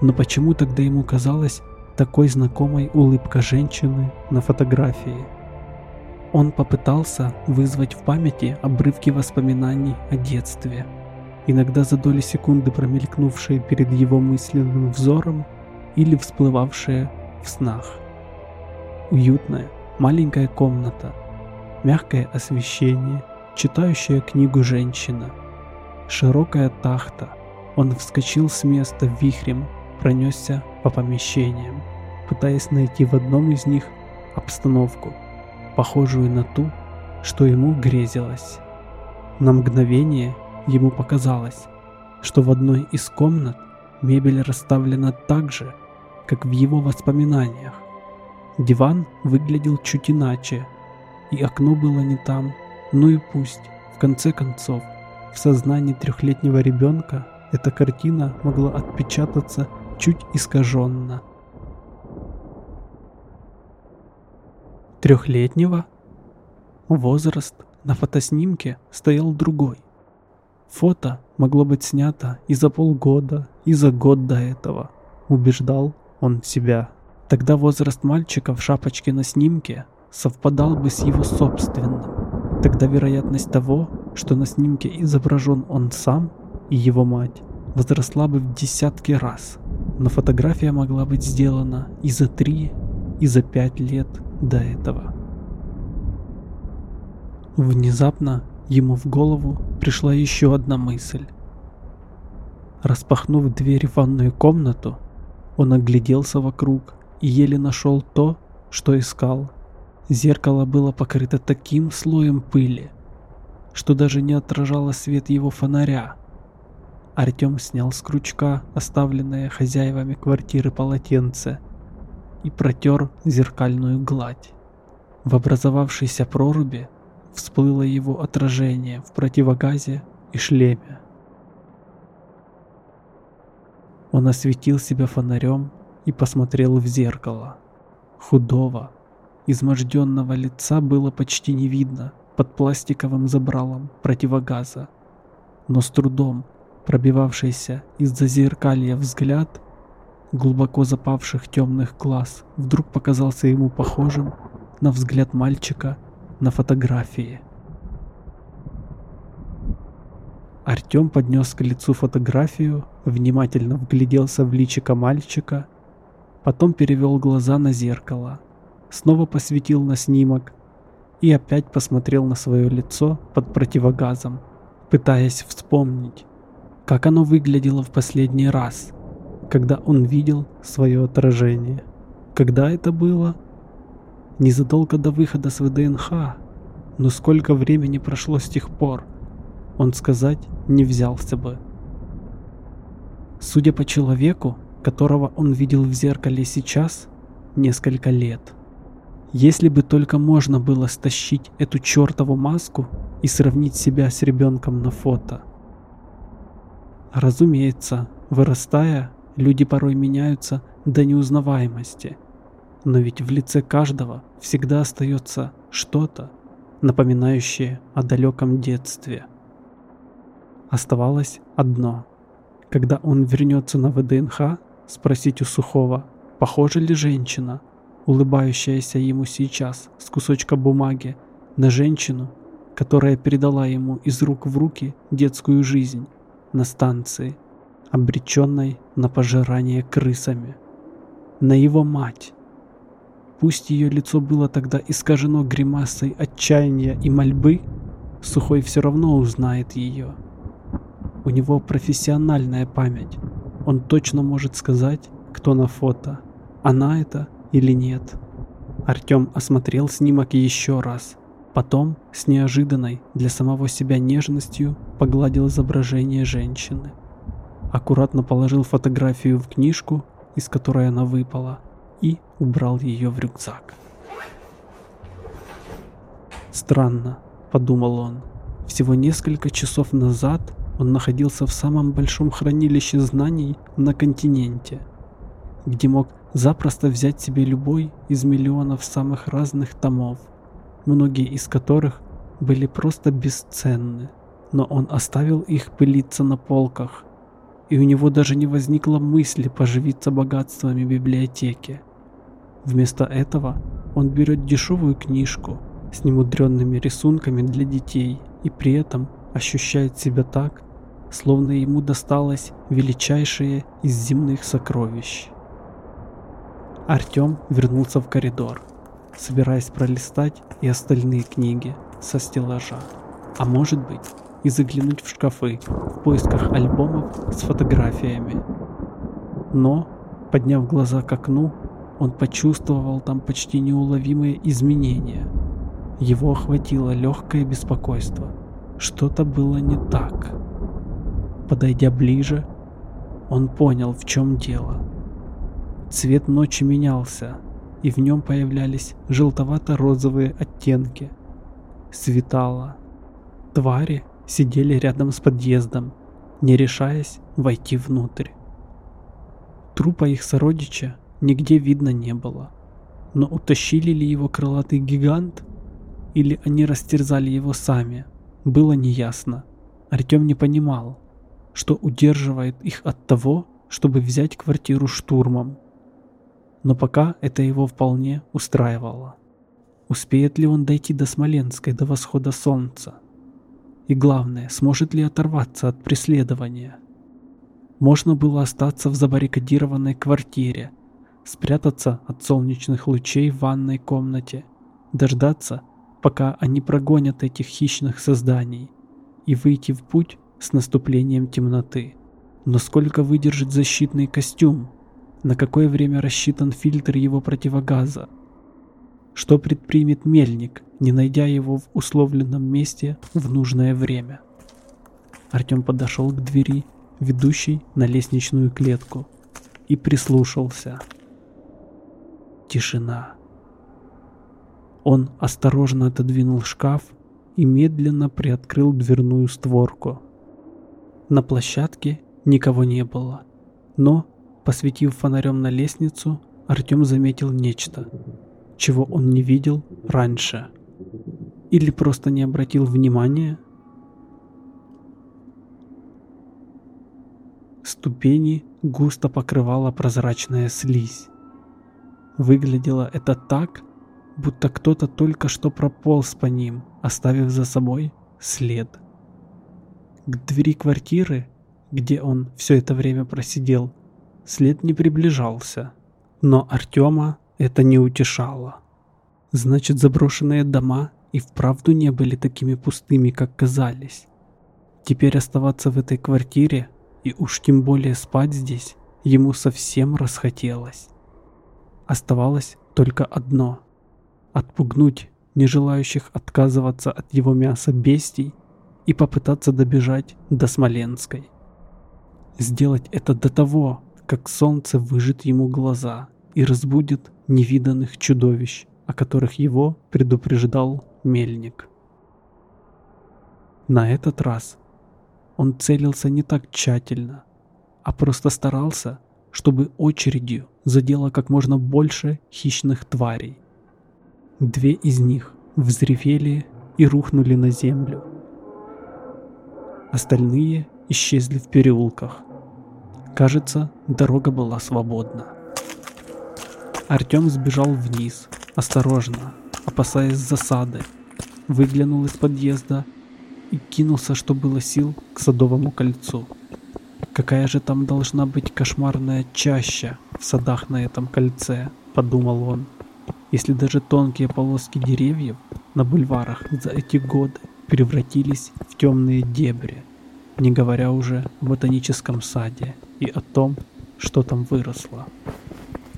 Но почему тогда ему казалось такой знакомой улыбка женщины на фотографии? Он попытался вызвать в памяти обрывки воспоминаний о детстве. Иногда за доли секунды промелькнувшие перед его мысленным взором или всплывавшие в снах. Уютная, маленькая комната, мягкое освещение, читающая книгу женщина, широкая тахта. Он вскочил с места вихрем, пронесся по помещениям, пытаясь найти в одном из них обстановку, похожую на ту, что ему грезилось. На мгновение ему показалось, что в одной из комнат мебель расставлена так же, как в его воспоминаниях. Диван выглядел чуть иначе, и окно было не там, ну и пусть, в конце концов, в сознании трехлетнего ребенка эта картина могла отпечататься чуть искаженно. Трехлетнего? Возраст на фотоснимке стоял другой. Фото могло быть снято и за полгода, и за год до этого, убеждал он себя. Тогда возраст мальчика в шапочке на снимке совпадал бы с его собственным. Тогда вероятность того, что на снимке изображен он сам и его мать, возросла бы в десятки раз. Но фотография могла быть сделана и за три, и за пять лет до этого. Внезапно ему в голову пришла еще одна мысль. Распахнув дверь в ванную комнату, он огляделся вокруг и еле нашел то, что искал. Зеркало было покрыто таким слоем пыли, что даже не отражало свет его фонаря. Артем снял с крючка оставленное хозяевами квартиры полотенце и протер зеркальную гладь. В образовавшейся проруби всплыло его отражение в противогазе и шлеме. Он осветил себя фонарем и посмотрел в зеркало. Худого, изможденного лица было почти не видно под пластиковым забралом противогаза, но с трудом пробивавшийся из-за зеркалья взгляд глубоко запавших темных глаз вдруг показался ему похожим на взгляд мальчика на фотографии. Артем поднес к лицу фотографию, внимательно вгляделся в личико мальчика, потом перевел глаза на зеркало, снова посветил на снимок и опять посмотрел на свое лицо под противогазом, пытаясь вспомнить, как оно выглядело в последний раз, когда он видел свое отражение. Когда это было? Незадолго до выхода с ВДНХ, но сколько времени прошло с тех пор, он сказать не взялся бы. Судя по человеку, которого он видел в зеркале сейчас, несколько лет. Если бы только можно было стащить эту чертову маску и сравнить себя с ребенком на фото. Разумеется, вырастая, люди порой меняются до неузнаваемости. Но ведь в лице каждого всегда остается что-то, напоминающее о далеком детстве. Оставалось одно. Когда он вернется на ВДНХ, спросить у Сухого, похожа ли женщина, улыбающаяся ему сейчас с кусочка бумаги, на женщину, которая передала ему из рук в руки детскую жизнь на станции, обреченной на пожирание крысами. На его мать. Пусть ее лицо было тогда искажено гримасой отчаяния и мольбы, Сухой все равно узнает ее. У него профессиональная память. Он точно может сказать, кто на фото, она это или нет. Артём осмотрел снимок еще раз. Потом, с неожиданной для самого себя нежностью, погладил изображение женщины. Аккуратно положил фотографию в книжку, из которой она выпала, и убрал ее в рюкзак. «Странно», — подумал он. Всего несколько часов назад он находился в самом большом хранилище знаний на континенте, где мог запросто взять себе любой из миллионов самых разных томов, многие из которых были просто бесценны, но он оставил их пылиться на полках, и у него даже не возникло мысли поживиться богатствами библиотеки. Вместо этого он берет дешевую книжку с немудренными рисунками для детей и при этом ощущает себя так, словно ему досталось величайшее из земных сокровищ. Артём вернулся в коридор, собираясь пролистать и остальные книги со стеллажа. А может быть и заглянуть в шкафы в поисках альбомов с фотографиями. Но, подняв глаза к окну, он почувствовал там почти неуловимые изменения. Его охватило легкое беспокойство. Что-то было не так. Подойдя ближе, он понял, в чем дело. Цвет ночи менялся, и в нем появлялись желтовато-розовые оттенки. Светало. Твари сидели рядом с подъездом, не решаясь войти внутрь. Трупа их сородича нигде видно не было. Но утащили ли его крылатый гигант, или они растерзали его сами, было неясно. Артем не понимал, что удерживает их от того, чтобы взять квартиру штурмом но пока это его вполне устраивало. Успеет ли он дойти до Смоленской до восхода солнца? И главное, сможет ли оторваться от преследования? Можно было остаться в забаррикадированной квартире, спрятаться от солнечных лучей в ванной комнате, дождаться, пока они прогонят этих хищных созданий, и выйти в путь с наступлением темноты. Но сколько выдержит защитный костюм, на какое время рассчитан фильтр его противогаза? Что предпримет мельник, не найдя его в условленном месте в нужное время? Артем подошел к двери, ведущей на лестничную клетку, и прислушался. Тишина. Он осторожно отодвинул шкаф и медленно приоткрыл дверную створку. На площадке никого не было, но Посветив фонарем на лестницу, Артем заметил нечто, чего он не видел раньше. Или просто не обратил внимания. Ступени густо покрывала прозрачная слизь. Выглядело это так, будто кто-то только что прополз по ним, оставив за собой след. К двери квартиры, где он все это время просидел, след не приближался. Но Артема это не утешало. Значит, заброшенные дома и вправду не были такими пустыми, как казались. Теперь оставаться в этой квартире и уж тем более спать здесь ему совсем расхотелось. Оставалось только одно — отпугнуть не желающих отказываться от его мяса бестий и попытаться добежать до Смоленской. Сделать это до того, как солнце выжжет ему глаза и разбудит невиданных чудовищ, о которых его предупреждал мельник. На этот раз он целился не так тщательно, а просто старался, чтобы очередью задело как можно больше хищных тварей. Две из них взревели и рухнули на землю. Остальные исчезли в переулках. Кажется, дорога была свободна. Артём сбежал вниз, осторожно, опасаясь засады, выглянул из подъезда и кинулся, что было сил, к Садовому кольцу. Какая же там должна быть кошмарная чаща в садах на этом кольце, подумал он. Если даже тонкие полоски деревьев на бульварах за эти годы превратились в темные дебри, не говоря уже о ботаническом саде и о том, что там выросло.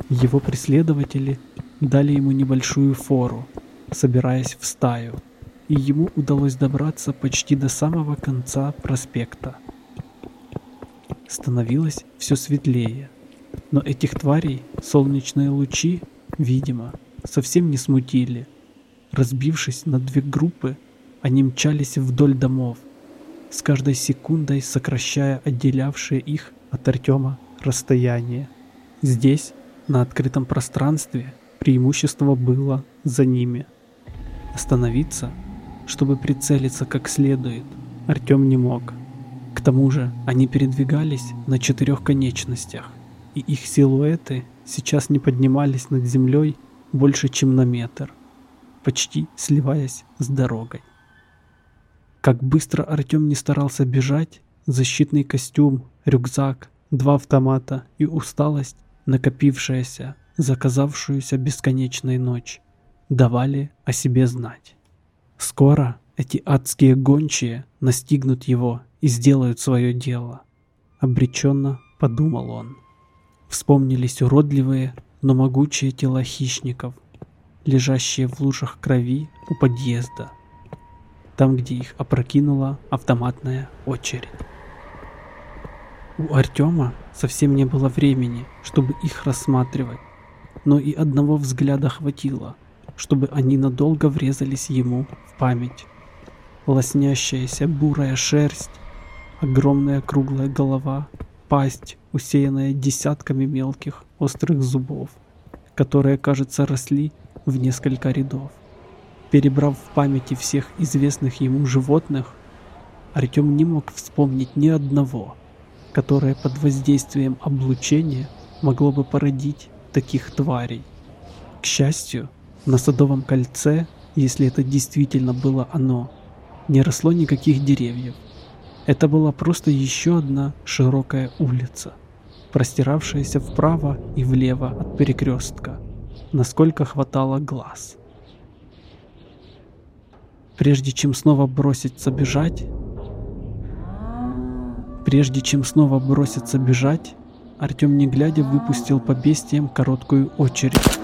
Его преследователи дали ему небольшую фору, собираясь в стаю, и ему удалось добраться почти до самого конца проспекта. Становилось все светлее, но этих тварей солнечные лучи, видимо, совсем не смутили. Разбившись на две группы, они мчались вдоль домов, с каждой секундой сокращая отделявшие их от Артема расстояние. Здесь, на открытом пространстве, преимущество было за ними. Остановиться, чтобы прицелиться как следует, Артем не мог. К тому же они передвигались на четырех конечностях, и их силуэты сейчас не поднимались над землей больше, чем на метр, почти сливаясь с дорогой. Как быстро Артем не старался бежать, защитный костюм, рюкзак, два автомата и усталость, накопившаяся, заказавшуюся бесконечной ночь, давали о себе знать. Скоро эти адские гончие настигнут его и сделают свое дело. Обреченно подумал он. Вспомнились уродливые, но могучие тела хищников, лежащие в лужах крови у подъезда, там, где их опрокинула автоматная очередь. У Артема совсем не было времени, чтобы их рассматривать, но и одного взгляда хватило, чтобы они надолго врезались ему в память. Лоснящаяся бурая шерсть, огромная круглая голова, пасть, усеянная десятками мелких острых зубов, которые, кажется, росли в несколько рядов. Перебрав в памяти всех известных ему животных, Артем не мог вспомнить ни одного, которое под воздействием облучения могло бы породить таких тварей. К счастью, на Садовом кольце, если это действительно было оно, не росло никаких деревьев. Это была просто еще одна широкая улица, простиравшаяся вправо и влево от перекрестка, насколько хватало глаз. Прежде чем снова броситься бежать, прежде чем снова броситься бежать, Артем не глядя выпустил по бестиям короткую очередь.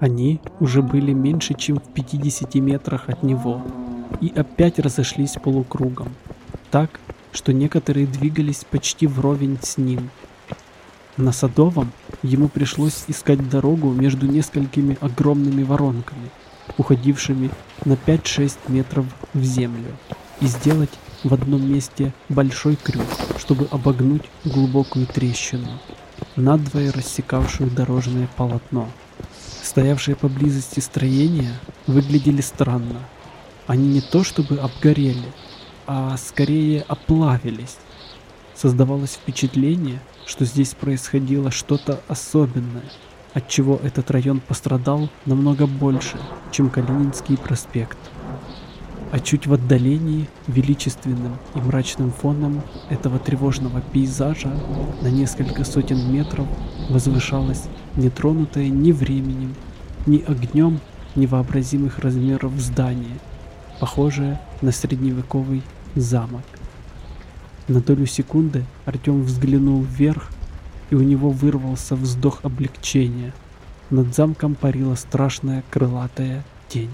Они уже были меньше, чем в 50 метрах от него, и опять разошлись полукругом, так, что некоторые двигались почти вровень с ним. На Садовом ему пришлось искать дорогу между несколькими огромными воронками – уходившими на 5-6 метров в землю, и сделать в одном месте большой крюк, чтобы обогнуть глубокую трещину, надвое рассекавшую дорожное полотно. Стоявшие поблизости строения выглядели странно. Они не то чтобы обгорели, а скорее оплавились. Создавалось впечатление, что здесь происходило что-то особенное, отчего этот район пострадал намного больше, чем Калининский проспект. А чуть в отдалении, величественным и мрачным фоном этого тревожного пейзажа на несколько сотен метров возвышалось нетронутое ни временем, ни огнем невообразимых размеров здание, похожее на средневековый замок. На долю секунды Артем взглянул вверх и у него вырвался вздох облегчения. Над замком парила страшная крылатая тень,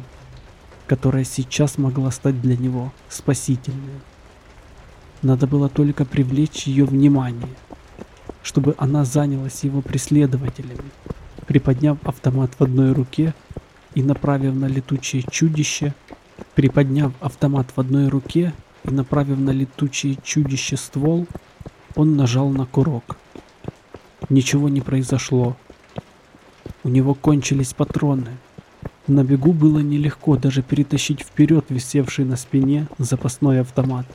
которая сейчас могла стать для него спасительной. Надо было только привлечь ее внимание. чтобы она занялась его преследователями. Приподняв автомат в одной руке и направив на летучее чудище, приподняв автомат в одной руке и направив на летучее чудище ствол, он нажал на курок. Ничего не произошло. У него кончились патроны. На бегу было нелегко даже перетащить вперед висевший на спине запасной автомат.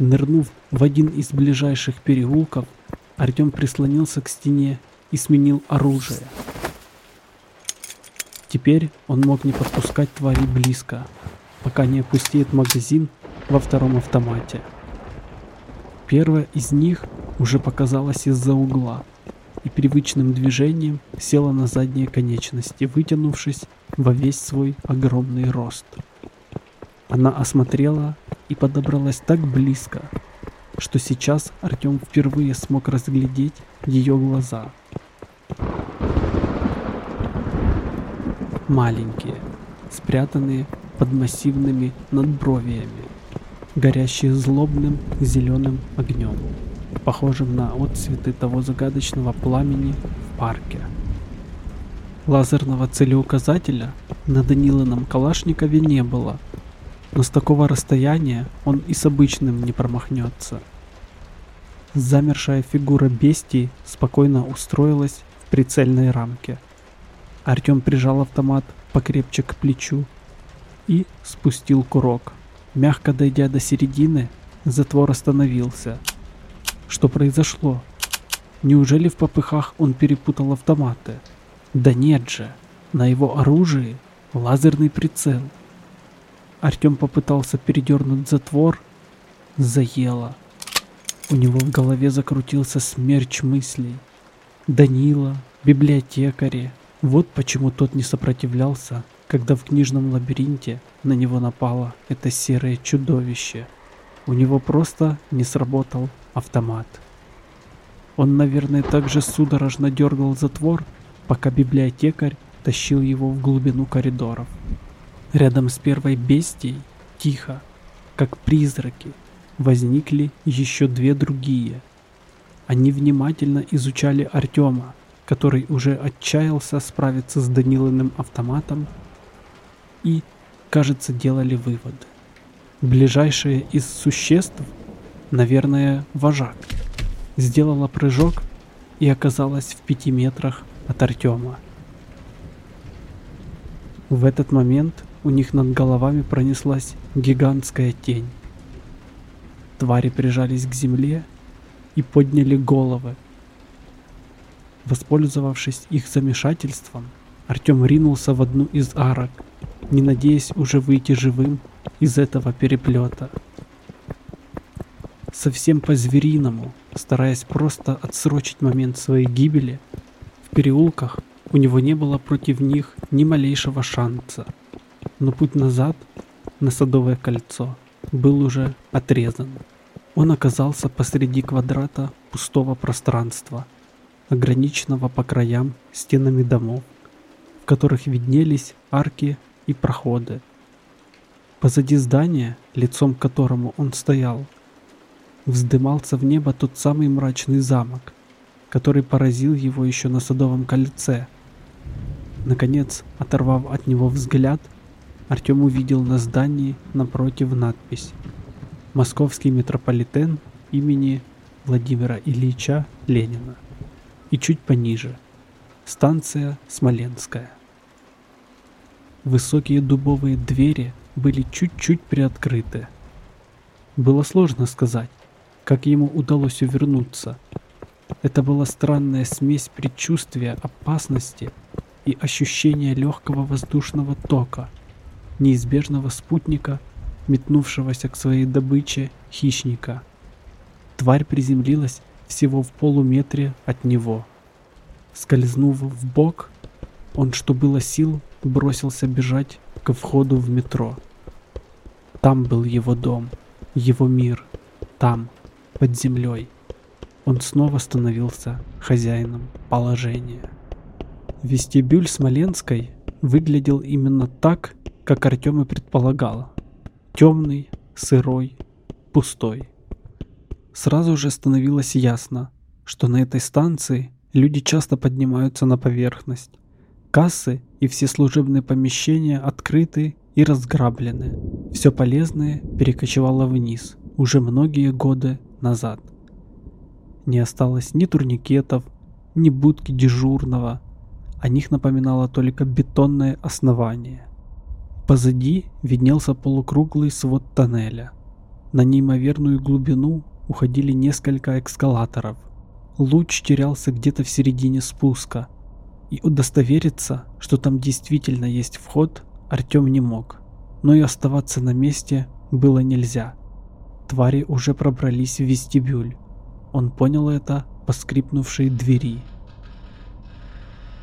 Нырнув в один из ближайших переулков, Артем прислонился к стене и сменил оружие. Теперь он мог не подпускать твари близко, пока не опустеет магазин во втором автомате. Первая из них уже показалась из-за угла и привычным движением села на задние конечности, вытянувшись во весь свой огромный рост. Она осмотрела и подобралась так близко, что сейчас Артем впервые смог разглядеть ее глаза. Маленькие, спрятанные под массивными надбровиями, горящие злобным зеленым огнем, похожим на отцветы того загадочного пламени в парке. Лазерного целеуказателя на Данилином Калашникове не было, но с такого расстояния он и с обычным не промахнется. Замершая фигура бестии спокойно устроилась в прицельной рамке. Артем прижал автомат покрепче к плечу и спустил курок. Мягко дойдя до середины, затвор остановился. Что произошло? Неужели в попыхах он перепутал автоматы? Да нет же, на его оружии лазерный прицел. Артем попытался передернуть затвор. Заело. У него в голове закрутился смерч мыслей. Данила, библиотекари. Вот почему тот не сопротивлялся, когда в книжном лабиринте на него напало это серое чудовище. У него просто не сработал автомат. Он, наверное, также судорожно дергал затвор, пока библиотекарь тащил его в глубину коридоров. Рядом с первой бестией, тихо, как призраки, возникли еще две другие. Они внимательно изучали Артема, который уже отчаялся справиться с Данилиным автоматом и, кажется, делали выводы. Ближайшее из существ, наверное, вожак, сделала прыжок и оказалась в пяти метрах от Артема. В этот момент у них над головами пронеслась гигантская тень. Твари прижались к земле и подняли головы. Воспользовавшись их замешательством, Артем ринулся в одну из арок, не надеясь уже выйти живым из этого переплета. Совсем по-звериному, стараясь просто отсрочить момент своей гибели, в переулках у него не было против них ни малейшего шанса но путь назад, на Садовое кольцо, был уже отрезан. Он оказался посреди квадрата пустого пространства, ограниченного по краям стенами домов, в которых виднелись арки и проходы. Позади здания, лицом к которому он стоял, вздымался в небо тот самый мрачный замок, который поразил его еще на Садовом кольце. Наконец, оторвав от него взгляд, Артем увидел на здании напротив надпись «Московский метрополитен имени Владимира Ильича Ленина» и чуть пониже «Станция Смоленская». Высокие дубовые двери были чуть-чуть приоткрыты. Было сложно сказать, как ему удалось увернуться. Это была странная смесь предчувствия опасности и ощущения легкого воздушного тока – неизбежного спутника, метнувшегося к своей добыче хищника. Тварь приземлилась всего в полуметре от него. Скользнув в бок, он, что было сил, бросился бежать к входу в метро. Там был его дом, его мир, там, под землей. Он снова становился хозяином положения. Вестибюль Смоленской выглядел именно так, как Артем и предполагал. Темный, сырой, пустой. Сразу же становилось ясно, что на этой станции люди часто поднимаются на поверхность. Кассы и все служебные помещения открыты и разграблены. Все полезное перекочевало вниз уже многие годы назад. Не осталось ни турникетов, ни будки дежурного. О них напоминало только бетонное основание. Позади виднелся полукруглый свод тоннеля. На неимоверную глубину уходили несколько эскалаторов. Луч терялся где-то в середине спуска, и удостовериться, что там действительно есть вход, Артем не мог. Но и оставаться на месте было нельзя. Твари уже пробрались в вестибюль. Он понял это по скрипнувшей двери.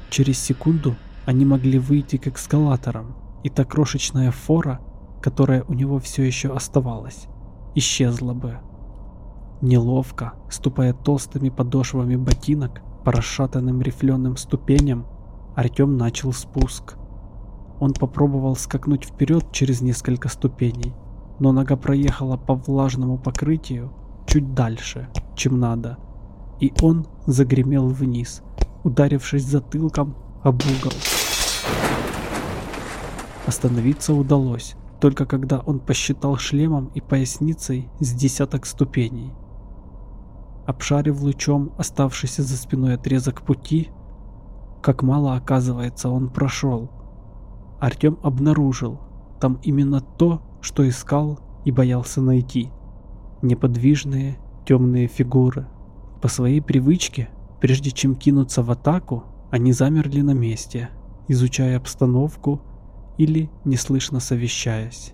Через секунду они могли выйти к эскалаторам, и та крошечная фора, которая у него все еще оставалась, исчезла бы. Неловко, ступая толстыми подошвами ботинок по расшатанным рифленым ступеням, Артем начал спуск. Он попробовал скакнуть вперед через несколько ступеней, но нога проехала по влажному покрытию чуть дальше, чем надо, и он загремел вниз, ударившись затылком об угол. Остановиться удалось, только когда он посчитал шлемом и поясницей с десяток ступеней. Обшарив лучом оставшийся за спиной отрезок пути, как мало оказывается он прошел, Артем обнаружил там именно то, что искал и боялся найти. Неподвижные темные фигуры. По своей привычке, прежде чем кинуться в атаку, они замерли на месте, изучая обстановку или неслышно совещаясь.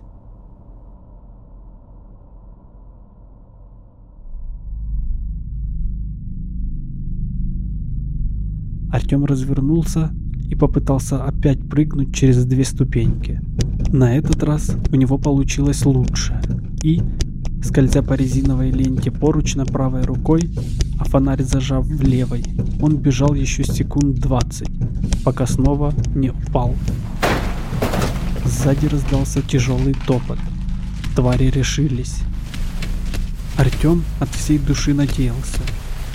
Артем развернулся и попытался опять прыгнуть через две ступеньки. На этот раз у него получилось лучше. И, скользя по резиновой ленте поручня правой рукой, а фонарь зажав в левой, он бежал еще секунд 20, пока снова не упал. Сзади раздался тяжелый топот. Твари решились. Артем от всей души надеялся,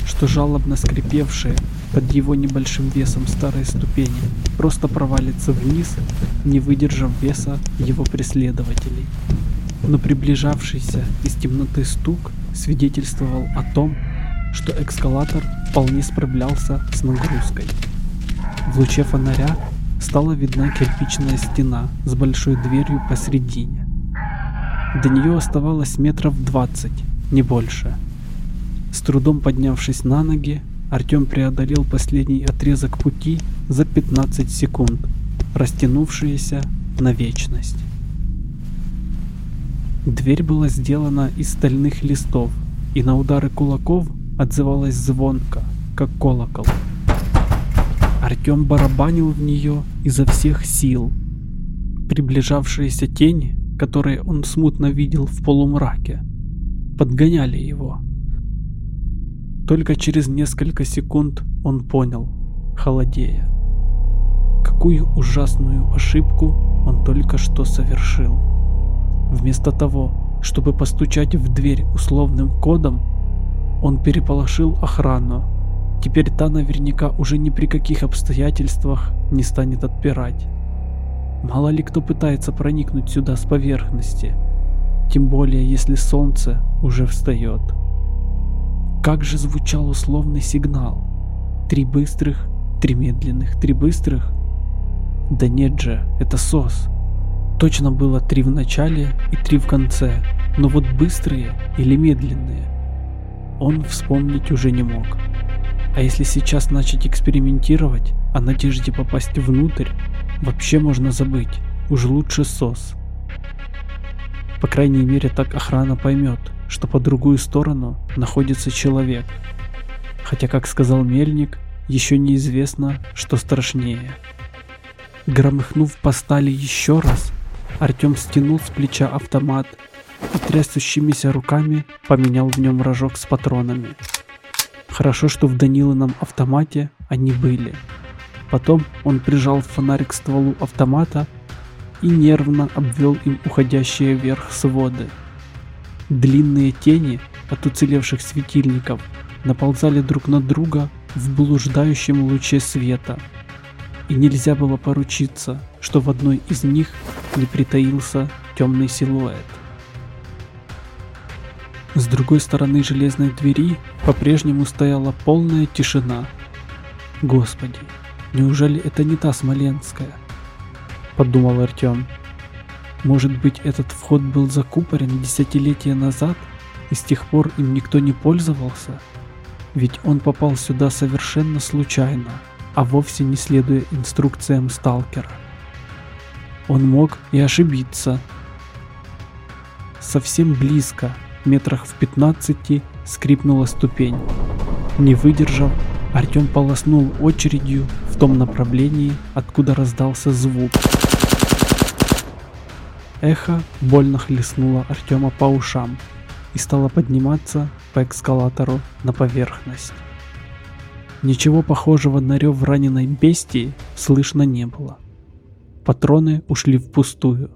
что жалобно скрипевшие под его небольшим весом старой ступени просто провалится вниз, не выдержав веса его преследователей. Но приближавшийся из темноты стук свидетельствовал о том, что экскалатор вполне справлялся с нагрузкой. В луче фонаря стала видна кирпичная стена с большой дверью посредине. До нее оставалось метров двадцать, не больше. С трудом поднявшись на ноги, Артем преодолел последний отрезок пути за 15 секунд, растянувшиеся на вечность. Дверь была сделана из стальных листов, и на удары кулаков отзывалась звонко, как колокол. Артем барабанил в нее изо всех сил. Приближавшиеся тени, которые он смутно видел в полумраке, подгоняли его. Только через несколько секунд он понял, холодея, какую ужасную ошибку он только что совершил. Вместо того, чтобы постучать в дверь условным кодом, он переполошил охрану. Теперь та наверняка уже ни при каких обстоятельствах не станет отпирать. Мало ли кто пытается проникнуть сюда с поверхности, тем более если солнце уже встает. Как же звучал условный сигнал? Три быстрых, три медленных, три быстрых? Да нет же, это СОС. Точно было три в начале и три в конце, но вот быстрые или медленные он вспомнить уже не мог. А если сейчас начать экспериментировать, о надежде попасть внутрь, вообще можно забыть, уж лучше СОС. По крайней мере так охрана поймет, что по другую сторону находится человек. Хотя, как сказал Мельник, еще неизвестно, что страшнее. Громыхнув по стали еще раз, Артем стянул с плеча автомат и трясущимися руками поменял в нем рожок с патронами. Хорошо, что в Данилином автомате они были. Потом он прижал фонарь к стволу автомата и нервно обвел им уходящие вверх своды. Длинные тени от уцелевших светильников наползали друг на друга в блуждающем луче света. И нельзя было поручиться, что в одной из них не притаился темный силуэт. С другой стороны железной двери по-прежнему стояла полная тишина. Господи, неужели это не та Смоленская? Подумал Артем. Может быть, этот вход был закупорен десятилетия назад, и с тех пор им никто не пользовался? Ведь он попал сюда совершенно случайно, а вовсе не следуя инструкциям сталкера. Он мог и ошибиться. Совсем близко, метрах в 15, скрипнула ступень. Не выдержав, Артем полоснул очередью в том направлении, откуда раздался звук. Эхо больно хлестнуло Артема по ушам и стало подниматься по эскалатору на поверхность. Ничего похожего на рев раненой бестии слышно не было. Патроны ушли впустую.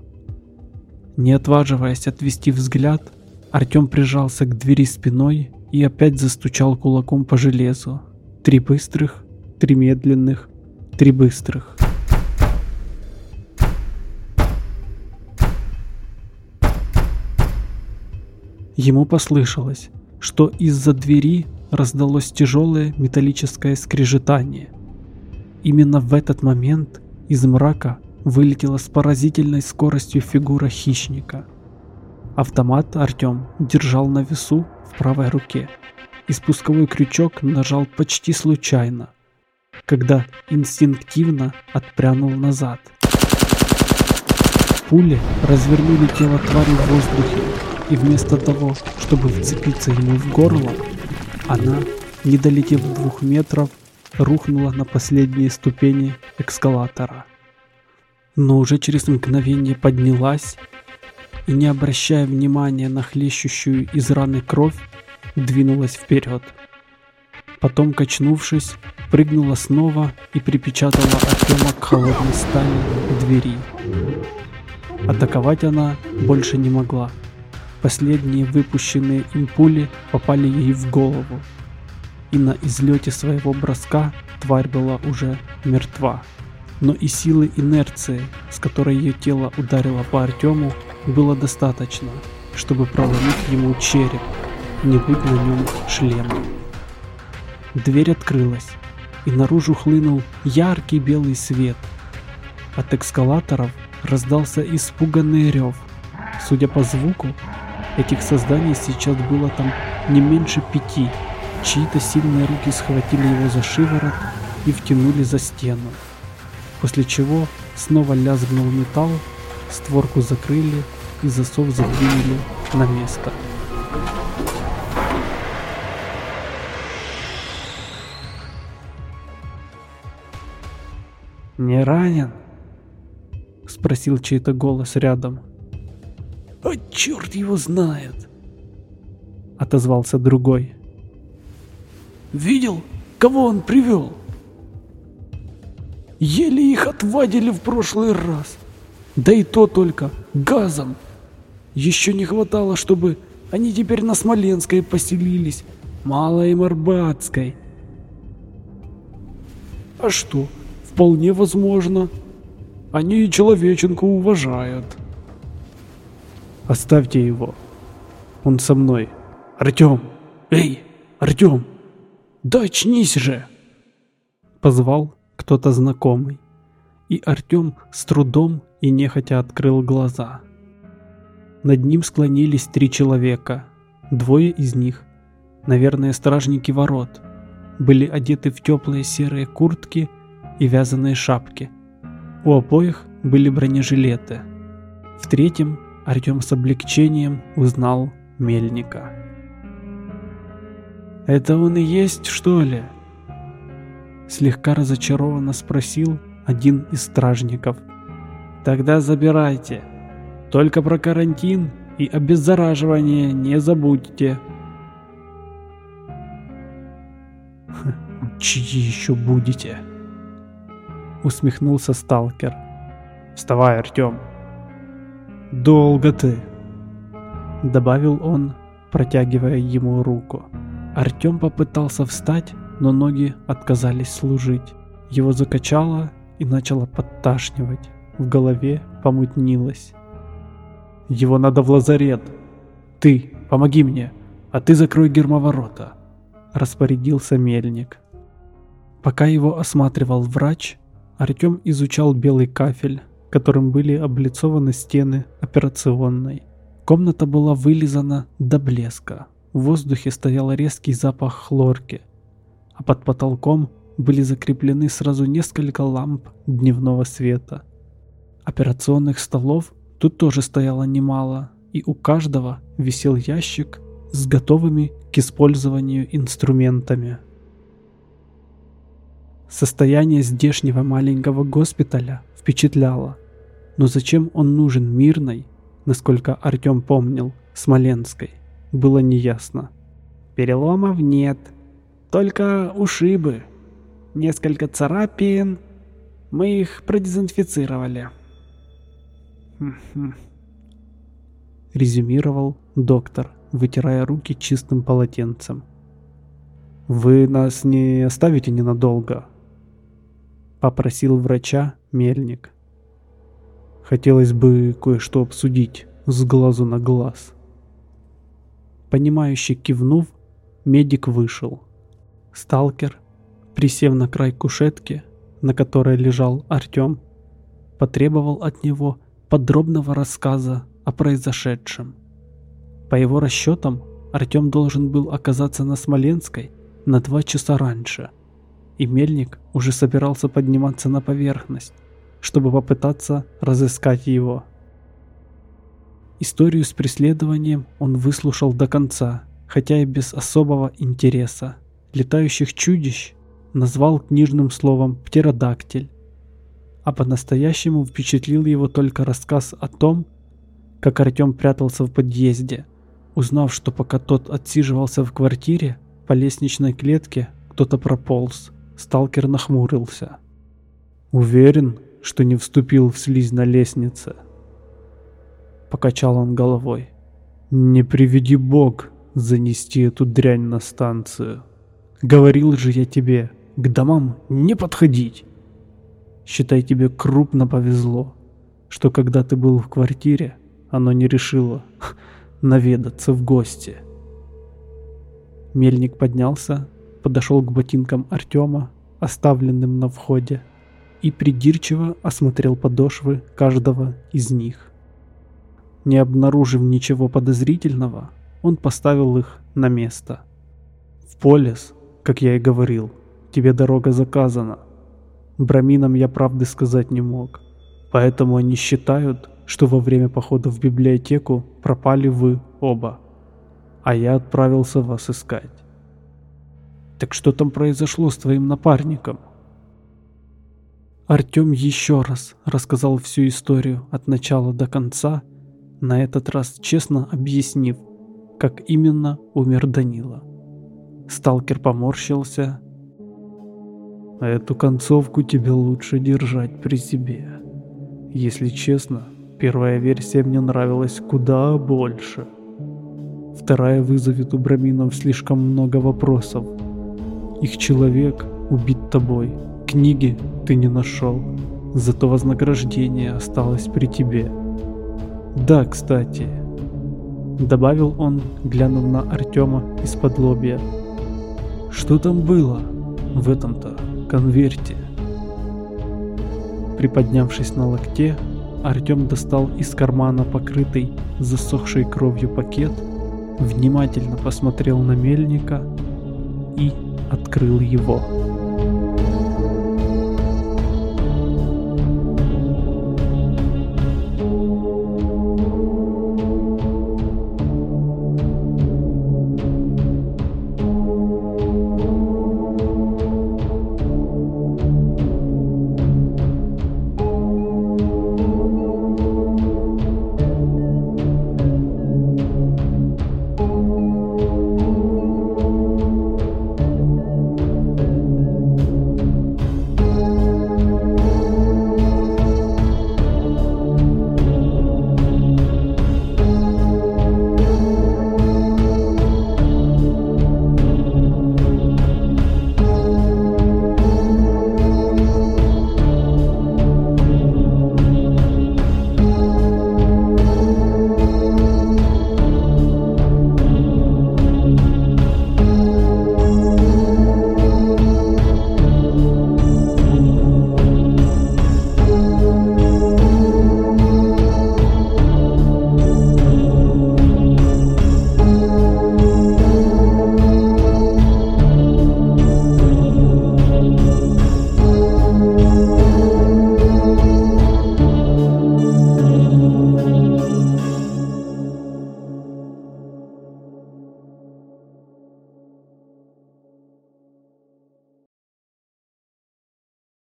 Не отваживаясь отвести взгляд, Артем прижался к двери спиной и опять застучал кулаком по железу. Три быстрых, три медленных, три быстрых. Ему послышалось, что из-за двери раздалось тяжелое металлическое скрежетание. Именно в этот момент из мрака вылетела с поразительной скоростью фигура хищника. Автомат Артем держал на весу в правой руке, и спусковой крючок нажал почти случайно, когда инстинктивно отпрянул назад. Пули развернули тело твари в воздухе и вместо того, чтобы вцепиться ему в горло, она, не долетев двух метров, рухнула на последние ступени эскалатора. Но уже через мгновение поднялась и, не обращая внимания на хлещущую из раны кровь, двинулась вперед. Потом, качнувшись, прыгнула снова и припечатала Артема к холодной стали двери. Атаковать она больше не могла. Последние выпущенные им пули попали ей в голову, и на излете своего броска тварь была уже мертва. Но и силы инерции, с которой ее тело ударило по Артему, было достаточно, чтобы проломить ему череп, не будь на нем шлема. Дверь открылась, и наружу хлынул яркий белый свет. От эскалаторов раздался испуганный рев. Судя по звуку, Этих созданий сейчас было там не меньше пяти. Чьи-то сильные руки схватили его за шиворот и втянули за стену. После чего снова лязгнул металл, створку закрыли и засов задвинули на место. «Не ранен?» — спросил чей-то голос рядом. «А черт его знает!» Отозвался другой. «Видел, кого он привел?» Еле их отвадили в прошлый раз. Да и то только газом. Еще не хватало, чтобы они теперь на Смоленской поселились, Малой Марбатской. А что, вполне возможно. Они и человеченку уважают. Оставьте его. Он со мной. Артем! Эй, Артем! Да очнись же! Позвал кто-то знакомый. И Артем с трудом и нехотя открыл глаза. Над ним склонились три человека. Двое из них, наверное, стражники ворот, были одеты в теплые серые куртки и вязаные шапки. У обоих были бронежилеты. В третьем Артем с облегчением узнал Мельника. «Это он и есть, что ли?» Слегка разочарованно спросил один из стражников. «Тогда забирайте. Только про карантин и обеззараживание не забудьте». «Чьи еще будете?» Усмехнулся сталкер. «Вставай, Артем!» «Долго ты», — добавил он, протягивая ему руку. Артем попытался встать, но ноги отказались служить. Его закачало и начало подташнивать. В голове помутнилось. «Его надо в лазарет! Ты, помоги мне, а ты закрой гермоворота!» Распорядился мельник. Пока его осматривал врач, Артем изучал белый кафель, которым были облицованы стены операционной. Комната была вылизана до блеска. В воздухе стоял резкий запах хлорки, а под потолком были закреплены сразу несколько ламп дневного света. Операционных столов тут тоже стояло немало, и у каждого висел ящик с готовыми к использованию инструментами. Состояние здешнего маленького госпиталя впечатляло. Но зачем он нужен мирной, насколько Артем помнил, Смоленской, было неясно. Переломов нет, только ушибы, несколько царапин, мы их продезинфицировали. Резюмировал доктор, вытирая руки чистым полотенцем. «Вы нас не оставите ненадолго?» Попросил врача Мельник. Хотелось бы кое-что обсудить с глазу на глаз. Понимающе кивнув, медик вышел. Сталкер, присев на край кушетки, на которой лежал Артем, потребовал от него подробного рассказа о произошедшем. По его расчетам, Артем должен был оказаться на Смоленской на два часа раньше, и Мельник уже собирался подниматься на поверхность, чтобы попытаться разыскать его. Историю с преследованием он выслушал до конца, хотя и без особого интереса. Летающих чудищ назвал книжным словом «птеродактиль», а по-настоящему впечатлил его только рассказ о том, как Артем прятался в подъезде, узнав, что пока тот отсиживался в квартире, по лестничной клетке кто-то прополз. Сталкер нахмурился. «Уверен, что не вступил в слизь на лестнице?» Покачал он головой. «Не приведи бог занести эту дрянь на станцию. Говорил же я тебе, к домам не подходить. Считай, тебе крупно повезло, что когда ты был в квартире, оно не решило наведаться в гости. Мельник поднялся, подошел к ботинкам Артема, оставленным на входе, и придирчиво осмотрел подошвы каждого из них. Не обнаружив ничего подозрительного, он поставил их на место. «В полис, как я и говорил, тебе дорога заказана. Браминам я правды сказать не мог, поэтому они считают, что во время похода в библиотеку пропали вы оба, а я отправился вас искать. Так что там произошло с твоим напарником? Артем еще раз рассказал всю историю от начала до конца, на этот раз честно объяснив, как именно умер Данила. Сталкер поморщился. Эту концовку тебе лучше держать при себе. Если честно, Первая версия мне нравилась куда больше. Вторая вызовет у браминов слишком много вопросов. Их человек убит тобой. Книги ты не нашел. Зато вознаграждение осталось при тебе. Да, кстати. Добавил он, глянув на Артема из-под лобья. Что там было в этом-то конверте? Приподнявшись на локте, Артем достал из кармана покрытый засохшей кровью пакет, внимательно посмотрел на мельника и открыл его.